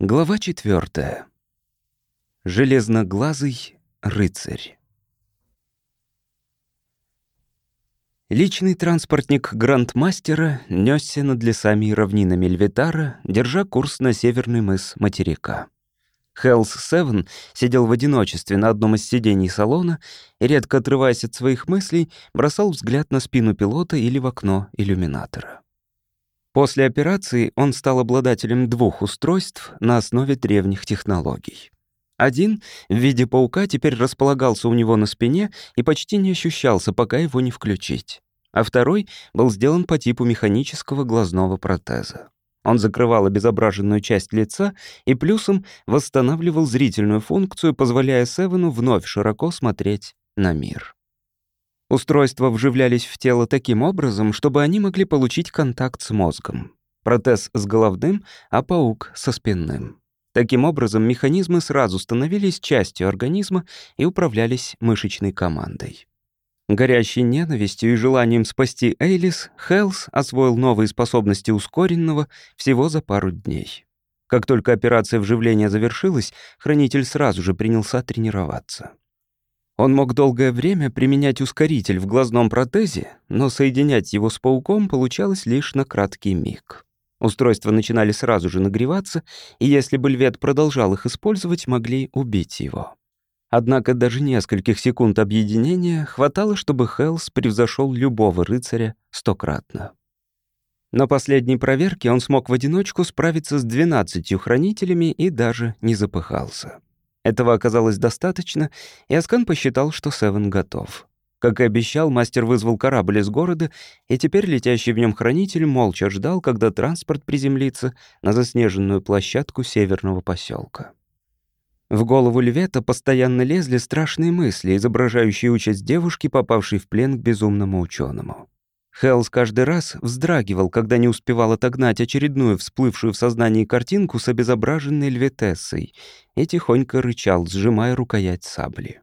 Глава четвертая. Железноглазый рыцарь. Личный транспортник Грандмастера несся над лесами и равнинами Львитара, держа курс на северный мыс материка. Хелс Севен сидел в одиночестве на одном из сидений салона и, редко отрываясь от своих мыслей, бросал взгляд на спину пилота или в окно иллюминатора. После операции он стал обладателем двух устройств на основе древних технологий. Один в виде паука теперь располагался у него на спине и почти не ощущался, пока его не включить. А второй был сделан по типу механического глазного протеза. Он закрывал обезображенную часть лица и плюсом восстанавливал зрительную функцию, позволяя Севену вновь широко смотреть на мир. Устройства вживлялись в тело таким образом, чтобы они могли получить контакт с мозгом. Протез с головным, а паук со спинным. Таким образом, механизмы сразу становились частью организма и управлялись мышечной командой. Горящей ненавистью и желанием спасти Эйлис, Хелс освоил новые способности ускоренного всего за пару дней. Как только операция вживления завершилась, хранитель сразу же принялся тренироваться. Он мог долгое время применять ускоритель в глазном протезе, но соединять его с пауком получалось лишь на краткий миг. Устройства начинали сразу же нагреваться, и если бы Львет продолжал их использовать, могли убить его. Однако даже нескольких секунд объединения хватало, чтобы Хелс превзошел любого рыцаря стократно. На последней проверке он смог в одиночку справиться с двенадцатью хранителями и даже не запыхался. Этого оказалось достаточно, и Аскан посчитал, что Севен готов. Как и обещал, мастер вызвал корабль из города, и теперь летящий в нем хранитель молча ждал, когда транспорт приземлится на заснеженную площадку северного поселка. В голову Львета постоянно лезли страшные мысли, изображающие участь девушки, попавшей в плен к безумному ученому. Хелс каждый раз вздрагивал, когда не успевал отогнать очередную всплывшую в сознании картинку с обезображенной льветессой и тихонько рычал, сжимая рукоять сабли.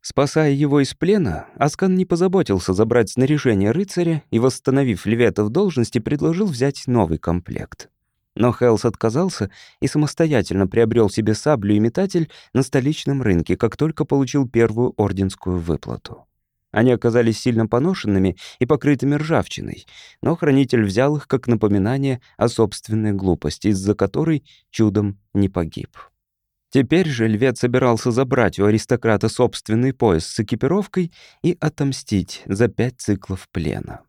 Спасая его из плена, Аскан не позаботился забрать снаряжение рыцаря и, восстановив Львета в должности, предложил взять новый комплект. Но Хелс отказался и самостоятельно приобрел себе саблю и метатель на столичном рынке, как только получил первую орденскую выплату. Они оказались сильно поношенными и покрытыми ржавчиной, но хранитель взял их как напоминание о собственной глупости, из-за которой чудом не погиб. Теперь же львец собирался забрать у аристократа собственный пояс с экипировкой и отомстить за пять циклов плена.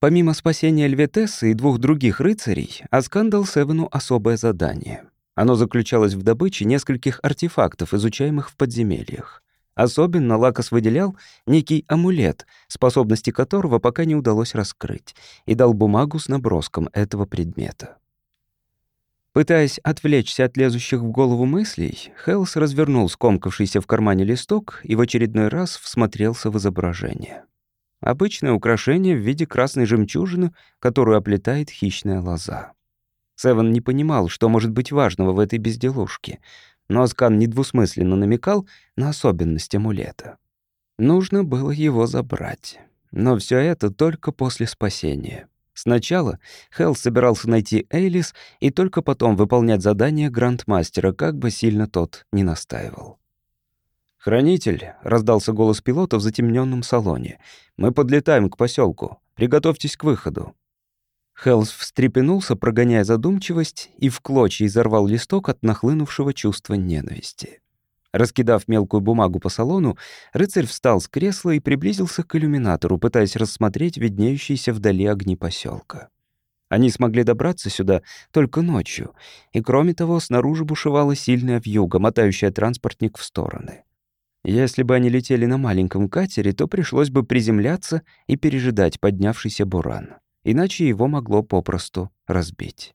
Помимо спасения Льветессы и двух других рыцарей, Аскан дал Севену особое задание. Оно заключалось в добыче нескольких артефактов, изучаемых в подземельях. Особенно Лакос выделял некий амулет, способности которого пока не удалось раскрыть, и дал бумагу с наброском этого предмета. Пытаясь отвлечься от лезущих в голову мыслей, Хелс развернул скомкавшийся в кармане листок и в очередной раз всмотрелся в изображение. Обычное украшение в виде красной жемчужины, которую оплетает хищная лоза. Севен не понимал, что может быть важного в этой безделушке, но Аскан недвусмысленно намекал на особенность амулета. Нужно было его забрать. Но все это только после спасения. Сначала Хелл собирался найти Эйлис и только потом выполнять задание Грандмастера, как бы сильно тот не настаивал. «Хранитель», — раздался голос пилота в затемненном салоне, — «мы подлетаем к поселку. Приготовьтесь к выходу». Хелс встрепенулся, прогоняя задумчивость, и в клочья изорвал листок от нахлынувшего чувства ненависти. Раскидав мелкую бумагу по салону, рыцарь встал с кресла и приблизился к иллюминатору, пытаясь рассмотреть виднеющиеся вдали огни поселка. Они смогли добраться сюда только ночью, и, кроме того, снаружи бушевала сильная вьюга, мотающая транспортник в стороны. Если бы они летели на маленьком катере, то пришлось бы приземляться и пережидать поднявшийся буран иначе его могло попросту разбить.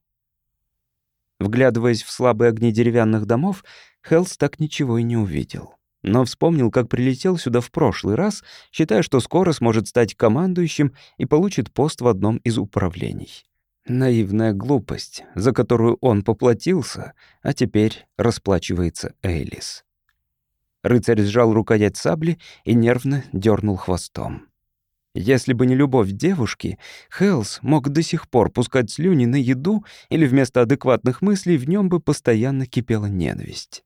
Вглядываясь в слабые огни деревянных домов, Хелс так ничего и не увидел. Но вспомнил, как прилетел сюда в прошлый раз, считая, что скоро сможет стать командующим и получит пост в одном из управлений. Наивная глупость, за которую он поплатился, а теперь расплачивается Эйлис. Рыцарь сжал рукоять сабли и нервно дернул хвостом. Если бы не любовь девушки, Хелс мог до сих пор пускать слюни на еду или вместо адекватных мыслей в нем бы постоянно кипела ненависть.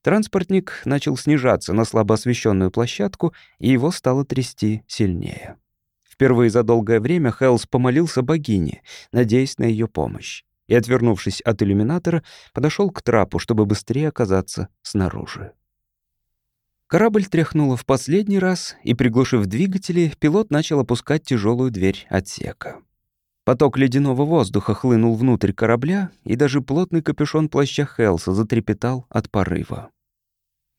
Транспортник начал снижаться на слабо освещенную площадку, и его стало трясти сильнее. Впервые за долгое время Хелс помолился богине, надеясь на ее помощь, и, отвернувшись от иллюминатора, подошел к трапу, чтобы быстрее оказаться снаружи. Корабль тряхнуло в последний раз, и, приглушив двигатели, пилот начал опускать тяжелую дверь отсека. Поток ледяного воздуха хлынул внутрь корабля, и даже плотный капюшон плаща Хелса затрепетал от порыва.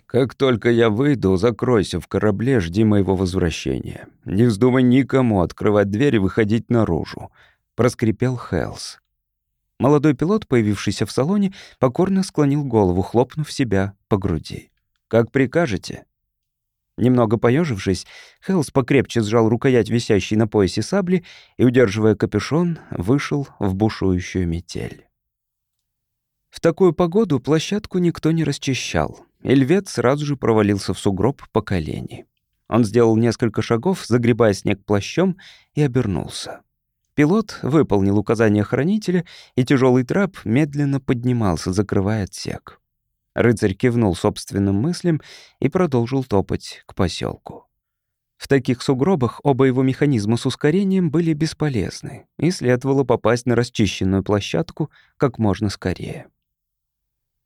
«Как только я выйду, закройся в корабле, жди моего возвращения. Не вздумай никому открывать дверь и выходить наружу», — проскрипел Хелс. Молодой пилот, появившийся в салоне, покорно склонил голову, хлопнув себя по груди. «Как прикажете». Немного поежившись, Хелс покрепче сжал рукоять висящей на поясе сабли и, удерживая капюшон, вышел в бушующую метель. В такую погоду площадку никто не расчищал. Эльвет сразу же провалился в сугроб по колени. Он сделал несколько шагов, загребая снег плащом, и обернулся. Пилот выполнил указание хранителя, и тяжелый трап медленно поднимался, закрывая отсек. Рыцарь кивнул собственным мыслям и продолжил топать к поселку. В таких сугробах оба его механизма с ускорением были бесполезны, и следовало попасть на расчищенную площадку как можно скорее.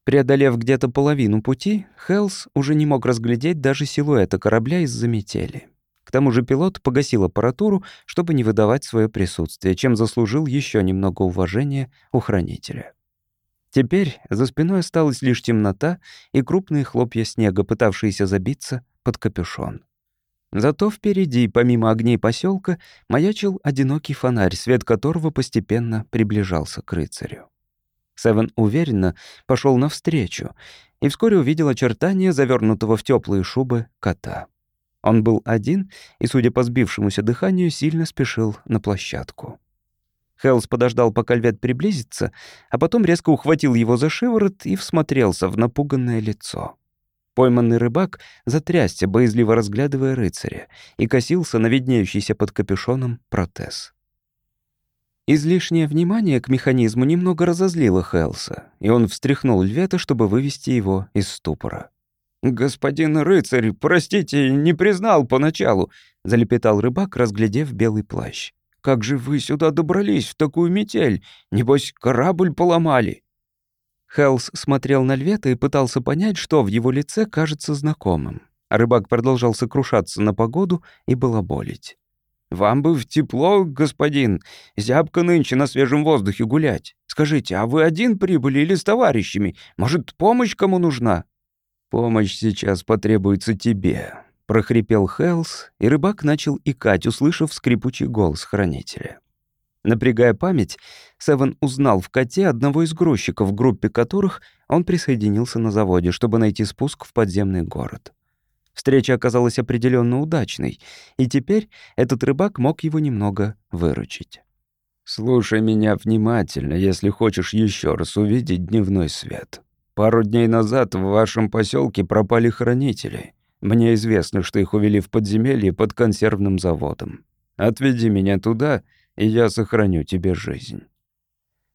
Преодолев где-то половину пути, Хелс уже не мог разглядеть даже силуэта корабля из-за метели. К тому же пилот погасил аппаратуру, чтобы не выдавать свое присутствие, чем заслужил еще немного уважения у хранителя. Теперь за спиной осталась лишь темнота и крупные хлопья снега, пытавшиеся забиться под капюшон. Зато впереди, помимо огней поселка, маячил одинокий фонарь, свет которого постепенно приближался к рыцарю. Севен уверенно пошел навстречу и вскоре увидел очертания завернутого в теплые шубы кота. Он был один и, судя по сбившемуся дыханию, сильно спешил на площадку. Хелс подождал, пока львет приблизится, а потом резко ухватил его за шиворот и всмотрелся в напуганное лицо. Пойманный рыбак затрясся, боязливо разглядывая рыцаря, и косился на виднеющийся под капюшоном протез. Излишнее внимание к механизму немного разозлило Хелса, и он встряхнул львета, чтобы вывести его из ступора. «Господин рыцарь, простите, не признал поначалу», — залепетал рыбак, разглядев белый плащ. Как же вы сюда добрались в такую метель? Небось, корабль поломали?» Хелс смотрел на Львета и пытался понять, что в его лице кажется знакомым. Рыбак продолжал сокрушаться на погоду и балаболить. «Вам бы в тепло, господин. Зябко нынче на свежем воздухе гулять. Скажите, а вы один прибыли или с товарищами? Может, помощь кому нужна?» «Помощь сейчас потребуется тебе», прохрипел Хелс, и рыбак начал икать, услышав скрипучий голос хранителя. Напрягая память, Севен узнал в коте одного из грузчиков, в группе которых он присоединился на заводе, чтобы найти спуск в подземный город. Встреча оказалась определенно удачной, и теперь этот рыбак мог его немного выручить. «Слушай меня внимательно, если хочешь еще раз увидеть дневной свет. Пару дней назад в вашем поселке пропали хранители. Мне известно, что их увели в подземелье под консервным заводом. Отведи меня туда, и я сохраню тебе жизнь».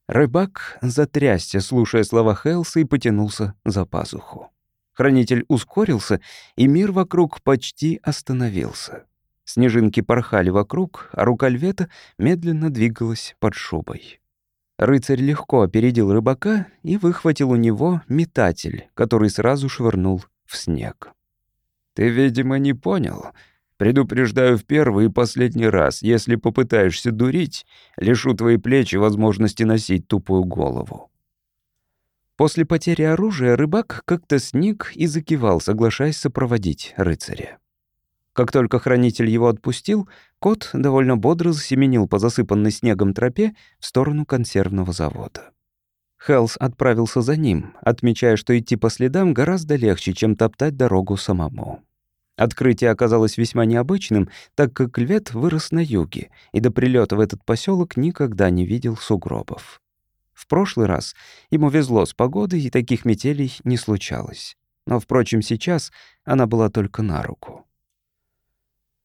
Рыбак затрясся, слушая слова Хелса, и потянулся за пазуху. Хранитель ускорился, и мир вокруг почти остановился. Снежинки порхали вокруг, а рука львета медленно двигалась под шубой. Рыцарь легко опередил рыбака и выхватил у него метатель, который сразу швырнул в снег. Ты, видимо, не понял. Предупреждаю в первый и последний раз, если попытаешься дурить, лишу твои плечи возможности носить тупую голову». После потери оружия рыбак как-то сник и закивал, соглашаясь сопроводить рыцаря. Как только хранитель его отпустил, кот довольно бодро засеменил по засыпанной снегом тропе в сторону консервного завода. Хелс отправился за ним, отмечая, что идти по следам гораздо легче, чем топтать дорогу самому. Открытие оказалось весьма необычным, так как львет вырос на юге и до прилета в этот поселок никогда не видел сугробов. В прошлый раз ему везло с погодой, и таких метелей не случалось. Но, впрочем, сейчас она была только на руку.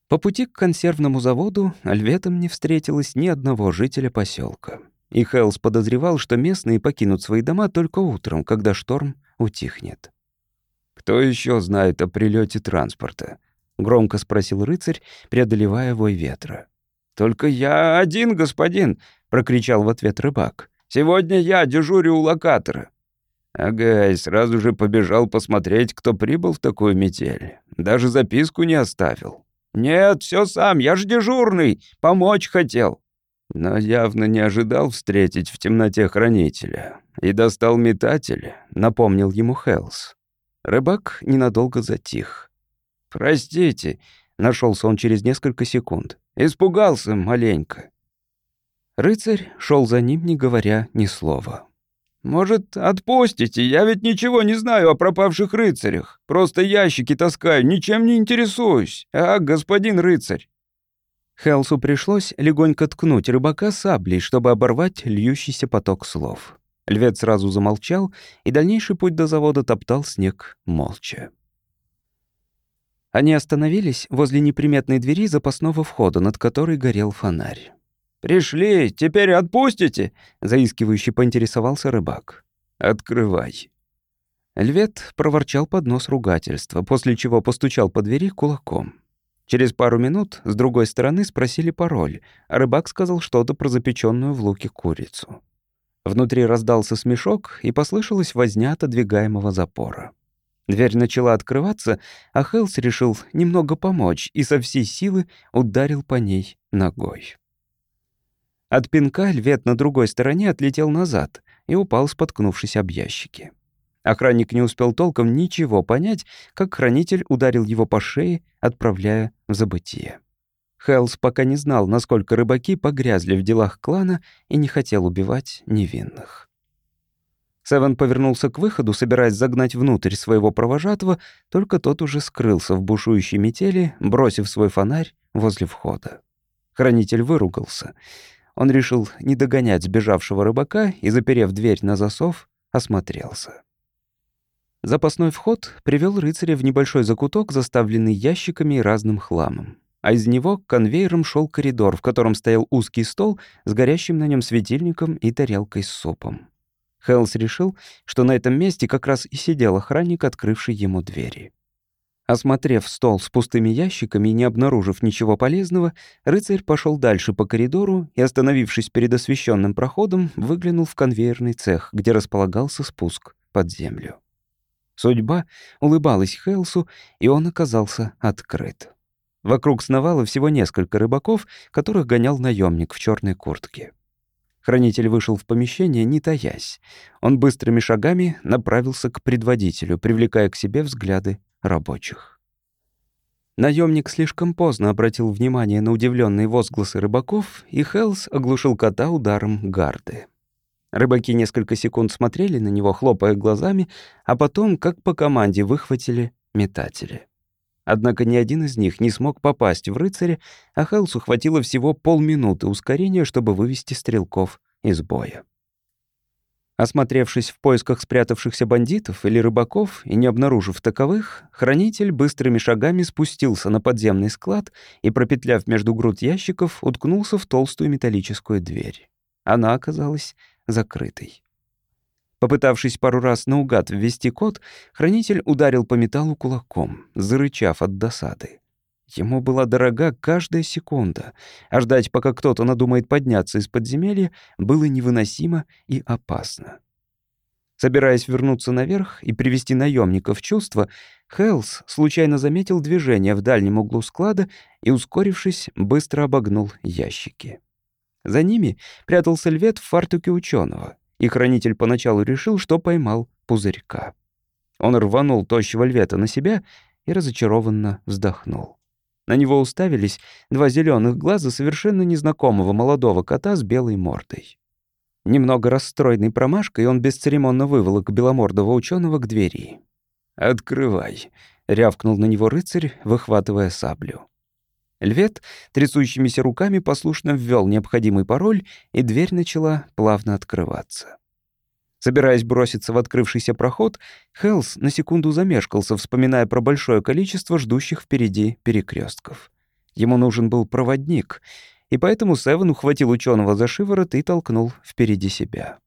По пути к консервному заводу Альветом не встретилось ни одного жителя поселка. И Хелс подозревал, что местные покинут свои дома только утром, когда шторм утихнет. «Кто еще знает о прилете транспорта?» — громко спросил рыцарь, преодолевая вой ветра. «Только я один, господин!» — прокричал в ответ рыбак. «Сегодня я дежурю у локатора». Агай сразу же побежал посмотреть, кто прибыл в такую метель. Даже записку не оставил. «Нет, все сам, я ж дежурный, помочь хотел». Но явно не ожидал встретить в темноте хранителя. И достал метатель, напомнил ему Хелс. Рыбак ненадолго затих. «Простите», — нашелся он через несколько секунд. «Испугался маленько». Рыцарь шел за ним, не говоря ни слова. «Может, отпустите? Я ведь ничего не знаю о пропавших рыцарях. Просто ящики таскаю, ничем не интересуюсь. А, господин рыцарь?» Хелсу пришлось легонько ткнуть рыбака саблей, чтобы оборвать льющийся поток слов. Львет сразу замолчал, и дальнейший путь до завода топтал снег молча. Они остановились возле неприметной двери запасного входа, над которой горел фонарь. «Пришли, теперь отпустите?» — заискивающе поинтересовался рыбак. «Открывай». Львет проворчал под нос ругательства, после чего постучал по двери кулаком. Через пару минут с другой стороны спросили пароль, рыбак сказал что-то про запеченную в луке курицу. Внутри раздался смешок, и послышалась возня отодвигаемого запора. Дверь начала открываться, а Хелс решил немного помочь и со всей силы ударил по ней ногой. От пинка львет на другой стороне отлетел назад и упал, споткнувшись об ящики. Охранник не успел толком ничего понять, как хранитель ударил его по шее, отправляя в забытие. Хелс пока не знал, насколько рыбаки погрязли в делах клана и не хотел убивать невинных. Севен повернулся к выходу, собираясь загнать внутрь своего провожатого, только тот уже скрылся в бушующей метели, бросив свой фонарь возле входа. Хранитель выругался — он решил не догонять сбежавшего рыбака и, заперев дверь на засов, осмотрелся. Запасной вход привел рыцаря в небольшой закуток, заставленный ящиками и разным хламом. А из него конвейером шел коридор, в котором стоял узкий стол с горящим на нем светильником и тарелкой с супом. Хелс решил, что на этом месте как раз и сидел охранник, открывший ему двери. Осмотрев стол с пустыми ящиками и не обнаружив ничего полезного, рыцарь пошел дальше по коридору и, остановившись перед освещенным проходом, выглянул в конвейерный цех, где располагался спуск под землю. Судьба улыбалась Хелсу, и он оказался открыт. Вокруг сновало всего несколько рыбаков, которых гонял наемник в черной куртке. Хранитель вышел в помещение, не таясь. Он быстрыми шагами направился к предводителю, привлекая к себе взгляды рабочих. Наемник слишком поздно обратил внимание на удивленные возгласы рыбаков, и Хелс оглушил кота ударом гарды. Рыбаки несколько секунд смотрели на него, хлопая глазами, а потом, как по команде, выхватили метатели. Однако ни один из них не смог попасть в рыцаря, а Хелсу хватило всего полминуты ускорения, чтобы вывести стрелков из боя. Осмотревшись в поисках спрятавшихся бандитов или рыбаков и не обнаружив таковых, хранитель быстрыми шагами спустился на подземный склад и, пропетляв между груд ящиков, уткнулся в толстую металлическую дверь. Она оказалась закрытой. Попытавшись пару раз наугад ввести код, хранитель ударил по металлу кулаком, зарычав от досады. Ему была дорога каждая секунда, а ждать, пока кто-то надумает подняться из подземелья, было невыносимо и опасно. Собираясь вернуться наверх и привести наемников в чувство, Хелс случайно заметил движение в дальнем углу склада и, ускорившись, быстро обогнул ящики. За ними прятался львет в фартуке ученого, и хранитель поначалу решил, что поймал пузырька. Он рванул тощего львета на себя и разочарованно вздохнул. На него уставились два зеленых глаза совершенно незнакомого молодого кота с белой мордой. Немного расстроенный промашкой, он бесцеремонно выволок беломордого ученого к двери. «Открывай», — рявкнул на него рыцарь, выхватывая саблю. Львет трясущимися руками послушно ввел необходимый пароль, и дверь начала плавно открываться. Собираясь броситься в открывшийся проход, Хелс на секунду замешкался, вспоминая про большое количество ждущих впереди перекрестков. Ему нужен был проводник, и поэтому Севен ухватил ученого за шиворот и толкнул впереди себя.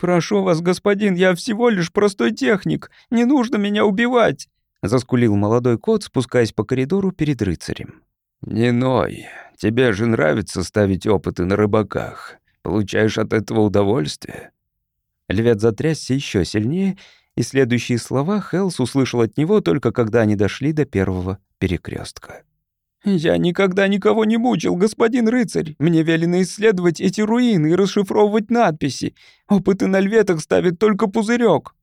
«Прошу вас, господин, я всего лишь простой техник. Не нужно меня убивать!» — заскулил молодой кот, спускаясь по коридору перед рыцарем. «Не ной. Тебе же нравится ставить опыты на рыбаках. Получаешь от этого удовольствие?» Львет затрясся еще сильнее, и следующие слова Хелс услышал от него только когда они дошли до первого перекрестка. «Я никогда никого не мучил, господин рыцарь. Мне велено исследовать эти руины и расшифровывать надписи. Опыты на льветах ставят только пузырек.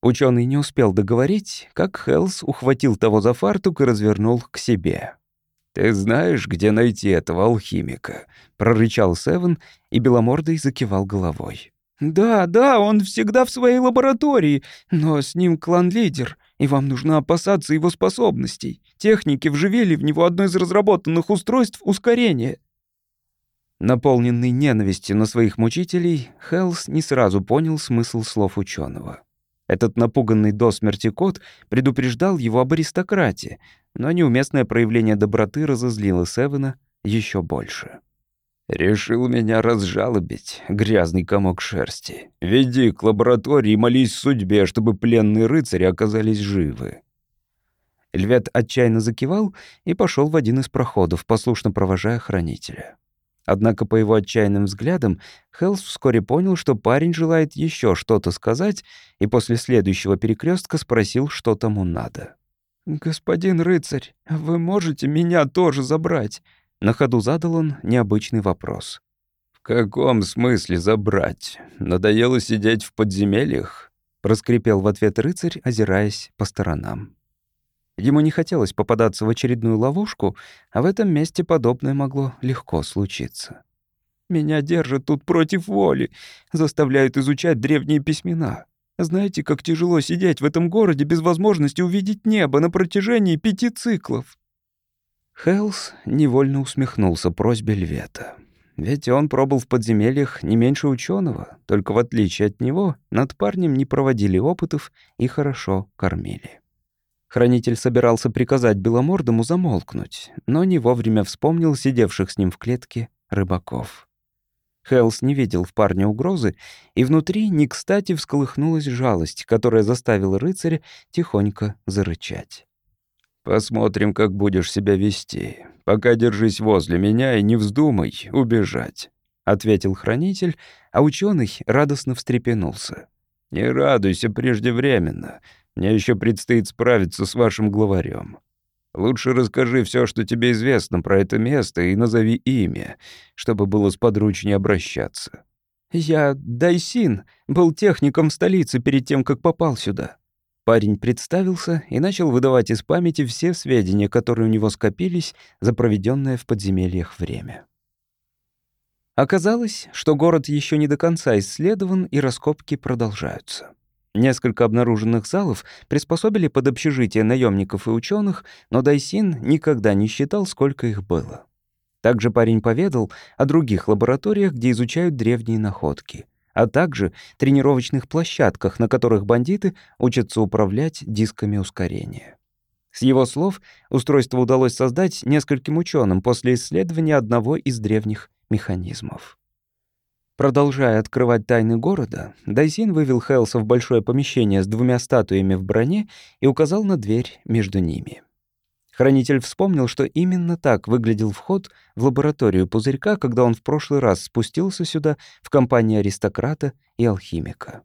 Ученый не успел договорить, как Хелс ухватил того за фартук и развернул к себе. «Ты знаешь, где найти этого алхимика?» — прорычал Севен, и Беломордый закивал головой. «Да, да, он всегда в своей лаборатории, но с ним клан-лидер, и вам нужно опасаться его способностей. Техники вживили в него одно из разработанных устройств ускорения». Наполненный ненавистью на своих мучителей, Хелс не сразу понял смысл слов ученого. Этот напуганный до смерти кот предупреждал его об аристократии, но неуместное проявление доброты разозлило Севена еще больше. «Решил меня разжалобить, грязный комок шерсти. Веди к лаборатории и молись судьбе, чтобы пленные рыцари оказались живы». Львет отчаянно закивал и пошел в один из проходов, послушно провожая хранителя. Однако по его отчаянным взглядам Хелс вскоре понял, что парень желает еще что-то сказать, и после следующего перекрестка спросил, что тому надо. «Господин рыцарь, вы можете меня тоже забрать?» На ходу задал он необычный вопрос. «В каком смысле забрать? Надоело сидеть в подземельях?» Проскрипел в ответ рыцарь, озираясь по сторонам. Ему не хотелось попадаться в очередную ловушку, а в этом месте подобное могло легко случиться. «Меня держат тут против воли, заставляют изучать древние письмена. Знаете, как тяжело сидеть в этом городе без возможности увидеть небо на протяжении пяти циклов?» Хелс невольно усмехнулся просьбе Львета. Ведь он пробыл в подземельях не меньше ученого, только в отличие от него над парнем не проводили опытов и хорошо кормили. Хранитель собирался приказать Беломордому замолкнуть, но не вовремя вспомнил сидевших с ним в клетке рыбаков. Хелс не видел в парне угрозы, и внутри не кстати всколыхнулась жалость, которая заставила рыцаря тихонько зарычать. «Посмотрим, как будешь себя вести. Пока держись возле меня и не вздумай убежать», — ответил хранитель, а ученый радостно встрепенулся. «Не радуйся преждевременно. Мне еще предстоит справиться с вашим главарем. Лучше расскажи все, что тебе известно про это место, и назови имя, чтобы было сподручнее обращаться». «Я Дайсин, был техником в столице перед тем, как попал сюда. Парень представился и начал выдавать из памяти все сведения, которые у него скопились за проведенное в подземельях время. Оказалось, что город еще не до конца исследован, и раскопки продолжаются. Несколько обнаруженных залов приспособили под общежитие наемников и ученых, но Дайсин никогда не считал, сколько их было. Также парень поведал о других лабораториях, где изучают древние находки — а также тренировочных площадках, на которых бандиты учатся управлять дисками ускорения. С его слов, устройство удалось создать нескольким ученым после исследования одного из древних механизмов. Продолжая открывать тайны города, Дайсин вывел Хелса в большое помещение с двумя статуями в броне и указал на дверь между ними. Хранитель вспомнил, что именно так выглядел вход в лабораторию пузырька, когда он в прошлый раз спустился сюда в компании аристократа и алхимика.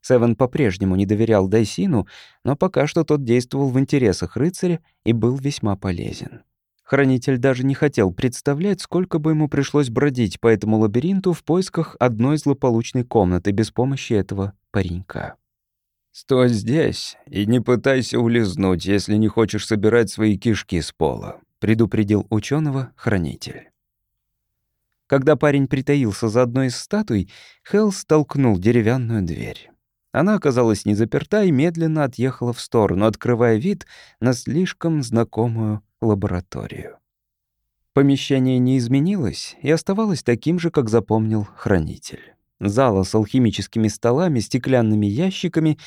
Севен по-прежнему не доверял Дайсину, но пока что тот действовал в интересах рыцаря и был весьма полезен. Хранитель даже не хотел представлять, сколько бы ему пришлось бродить по этому лабиринту в поисках одной злополучной комнаты без помощи этого паренька. «Стой здесь и не пытайся улизнуть, если не хочешь собирать свои кишки с пола», — предупредил ученого хранитель. Когда парень притаился за одной из статуй, Хелл столкнул деревянную дверь. Она оказалась не заперта и медленно отъехала в сторону, открывая вид на слишком знакомую лабораторию. Помещение не изменилось и оставалось таким же, как запомнил хранитель зала с алхимическими столами, стеклянными ящиками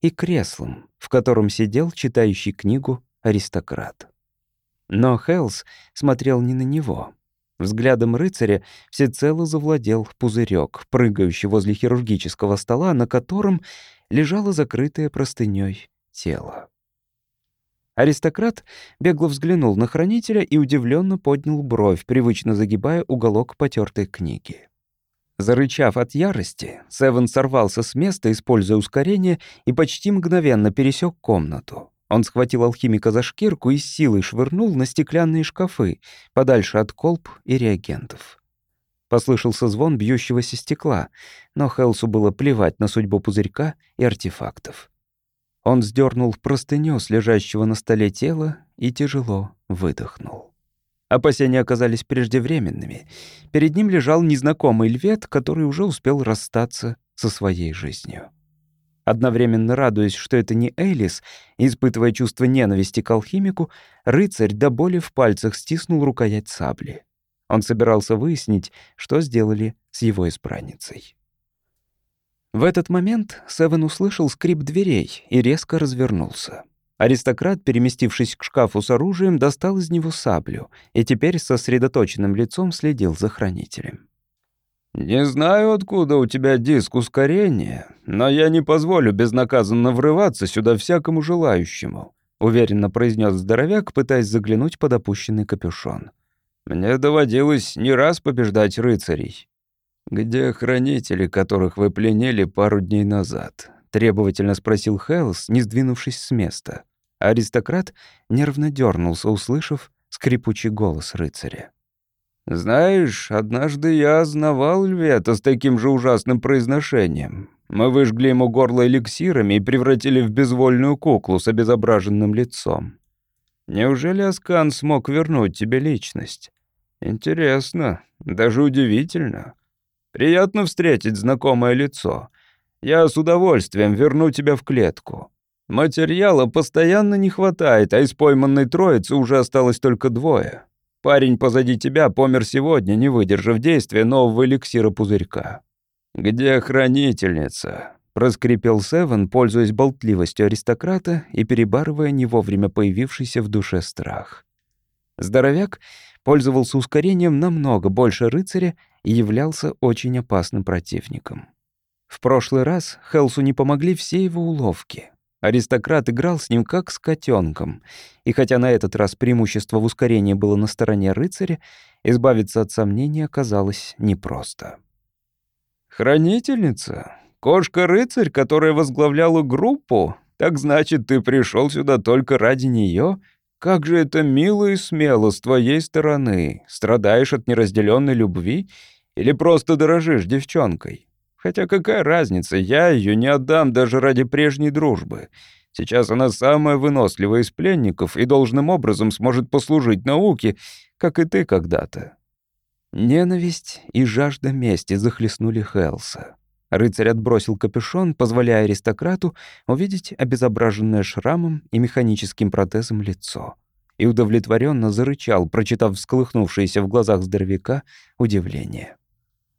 и креслом, в котором сидел читающий книгу аристократ. Но Хелс смотрел не на него. Взглядом рыцаря всецело завладел пузырек, прыгающий возле хирургического стола, на котором лежало закрытое простынёй тело. Аристократ бегло взглянул на хранителя и удивленно поднял бровь, привычно загибая уголок потертой книги. Зарычав от ярости, Севен сорвался с места, используя ускорение, и почти мгновенно пересек комнату. Он схватил алхимика за шкирку и силой швырнул на стеклянные шкафы, подальше от колб и реагентов. Послышался звон бьющегося стекла, но Хелсу было плевать на судьбу пузырька и артефактов. Он сдернул простыню с лежащего на столе тела и тяжело выдохнул. Опасения оказались преждевременными. Перед ним лежал незнакомый львет, который уже успел расстаться со своей жизнью. Одновременно радуясь, что это не Элис, испытывая чувство ненависти к алхимику, рыцарь до боли в пальцах стиснул рукоять сабли. Он собирался выяснить, что сделали с его избранницей. В этот момент Севен услышал скрип дверей и резко развернулся. Аристократ, переместившись к шкафу с оружием, достал из него саблю и теперь с сосредоточенным лицом следил за хранителем. «Не знаю, откуда у тебя диск ускорения, но я не позволю безнаказанно врываться сюда всякому желающему», уверенно произнес здоровяк, пытаясь заглянуть под опущенный капюшон. «Мне доводилось не раз побеждать рыцарей. «Где хранители, которых вы пленили пару дней назад?» — требовательно спросил Хелс, не сдвинувшись с места. Аристократ нервно дернулся, услышав скрипучий голос рыцаря. «Знаешь, однажды я ознавал Львета с таким же ужасным произношением. Мы выжгли ему горло эликсирами и превратили в безвольную куклу с обезображенным лицом. Неужели Аскан смог вернуть тебе личность? Интересно, даже удивительно. Приятно встретить знакомое лицо. Я с удовольствием верну тебя в клетку. Материала постоянно не хватает, а из пойманной троицы уже осталось только двое. Парень позади тебя помер сегодня, не выдержав действия нового эликсира пузырька. Где хранительница? проскрипел Севен, пользуясь болтливостью аристократа и перебарывая не вовремя появившийся в душе страх. Здоровяк пользовался ускорением намного больше рыцаря и являлся очень опасным противником. В прошлый раз Хелсу не помогли все его уловки. Аристократ играл с ним как с котенком, и хотя на этот раз преимущество в ускорении было на стороне рыцаря, избавиться от сомнений оказалось непросто. «Хранительница? Кошка-рыцарь, которая возглавляла группу? Так значит, ты пришел сюда только ради нее? Как же это мило и смело с твоей стороны. Страдаешь от неразделенной любви или просто дорожишь девчонкой? Хотя какая разница, я ее не отдам даже ради прежней дружбы. Сейчас она самая выносливая из пленников и должным образом сможет послужить науке, как и ты когда-то». Ненависть и жажда мести захлестнули Хелса. Рыцарь отбросил капюшон, позволяя аристократу увидеть обезображенное шрамом и механическим протезом лицо. И удовлетворенно зарычал, прочитав всколыхнувшееся в глазах здоровяка удивление.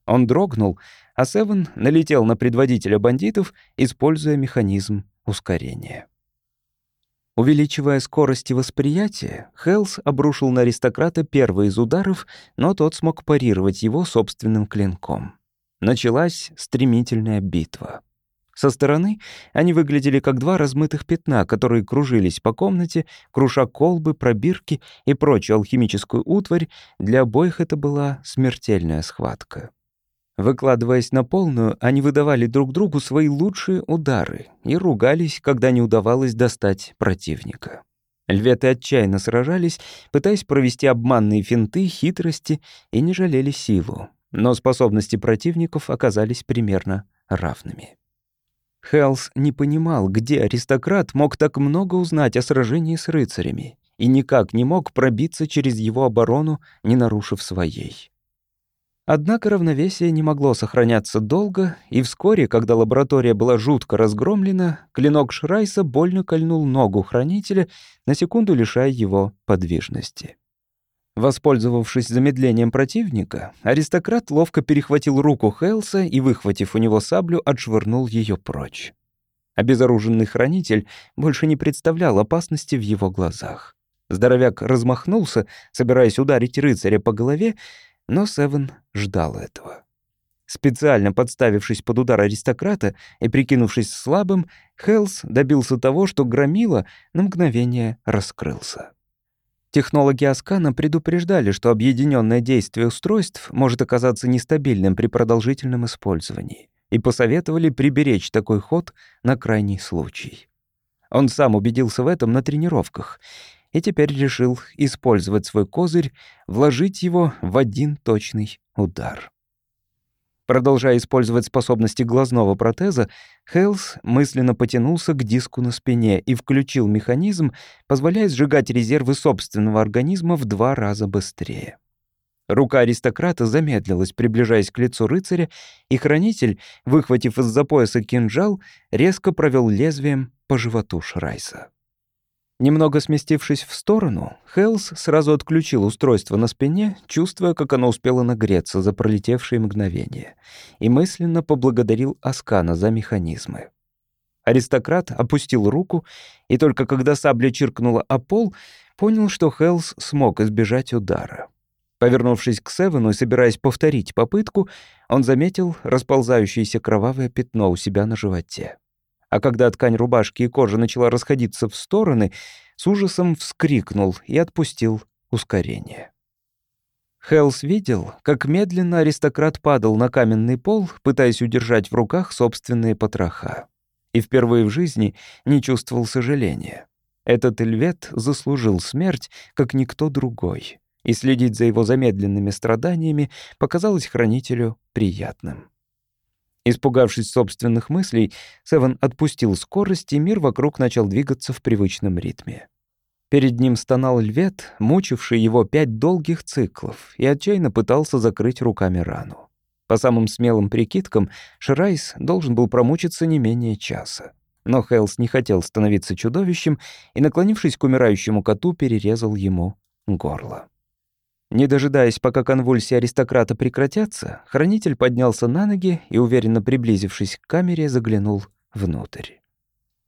Он дрогнул, а Севен налетел на предводителя бандитов, используя механизм ускорения. Увеличивая скорость и восприятие, Хелс обрушил на аристократа первый из ударов, но тот смог парировать его собственным клинком. Началась стремительная битва. Со стороны они выглядели как два размытых пятна, которые кружились по комнате, круша колбы, пробирки и прочую алхимическую утварь. Для обоих это была смертельная схватка. Выкладываясь на полную, они выдавали друг другу свои лучшие удары и ругались, когда не удавалось достать противника. Льветы отчаянно сражались, пытаясь провести обманные финты, хитрости и не жалели силу но способности противников оказались примерно равными. Хелс не понимал, где аристократ мог так много узнать о сражении с рыцарями и никак не мог пробиться через его оборону, не нарушив своей. Однако равновесие не могло сохраняться долго, и вскоре, когда лаборатория была жутко разгромлена, клинок Шрайса больно кольнул ногу хранителя, на секунду лишая его подвижности. Воспользовавшись замедлением противника, аристократ ловко перехватил руку Хелса и, выхватив у него саблю, отшвырнул ее прочь. Обезоруженный хранитель больше не представлял опасности в его глазах. Здоровяк размахнулся, собираясь ударить рыцаря по голове, но Севен ждал этого. Специально подставившись под удар аристократа и прикинувшись слабым, Хелс добился того, что громила на мгновение раскрылся. Технологи Аскана предупреждали, что объединенное действие устройств может оказаться нестабильным при продолжительном использовании, и посоветовали приберечь такой ход на крайний случай. Он сам убедился в этом на тренировках и теперь решил использовать свой козырь, вложить его в один точный удар. Продолжая использовать способности глазного протеза, Хейлс мысленно потянулся к диску на спине и включил механизм, позволяя сжигать резервы собственного организма в два раза быстрее. Рука аристократа замедлилась, приближаясь к лицу рыцаря, и хранитель, выхватив из-за пояса кинжал, резко провел лезвием по животу Шрайса. Немного сместившись в сторону, Хелс сразу отключил устройство на спине, чувствуя, как оно успело нагреться за пролетевшие мгновения, и мысленно поблагодарил Аскана за механизмы. Аристократ опустил руку, и только когда сабля чиркнула о пол, понял, что Хелс смог избежать удара. Повернувшись к Севену и собираясь повторить попытку, он заметил расползающееся кровавое пятно у себя на животе а когда ткань рубашки и кожи начала расходиться в стороны, с ужасом вскрикнул и отпустил ускорение. Хелс видел, как медленно аристократ падал на каменный пол, пытаясь удержать в руках собственные потроха. И впервые в жизни не чувствовал сожаления. Этот Эльвет заслужил смерть, как никто другой, и следить за его замедленными страданиями показалось хранителю приятным. Испугавшись собственных мыслей, Севен отпустил скорость, и мир вокруг начал двигаться в привычном ритме. Перед ним стонал львет, мучивший его пять долгих циклов, и отчаянно пытался закрыть руками рану. По самым смелым прикидкам, Шрайс должен был промучиться не менее часа. Но Хелс не хотел становиться чудовищем и, наклонившись к умирающему коту, перерезал ему горло. Не дожидаясь, пока конвульсии аристократа прекратятся, хранитель поднялся на ноги и, уверенно приблизившись к камере, заглянул внутрь.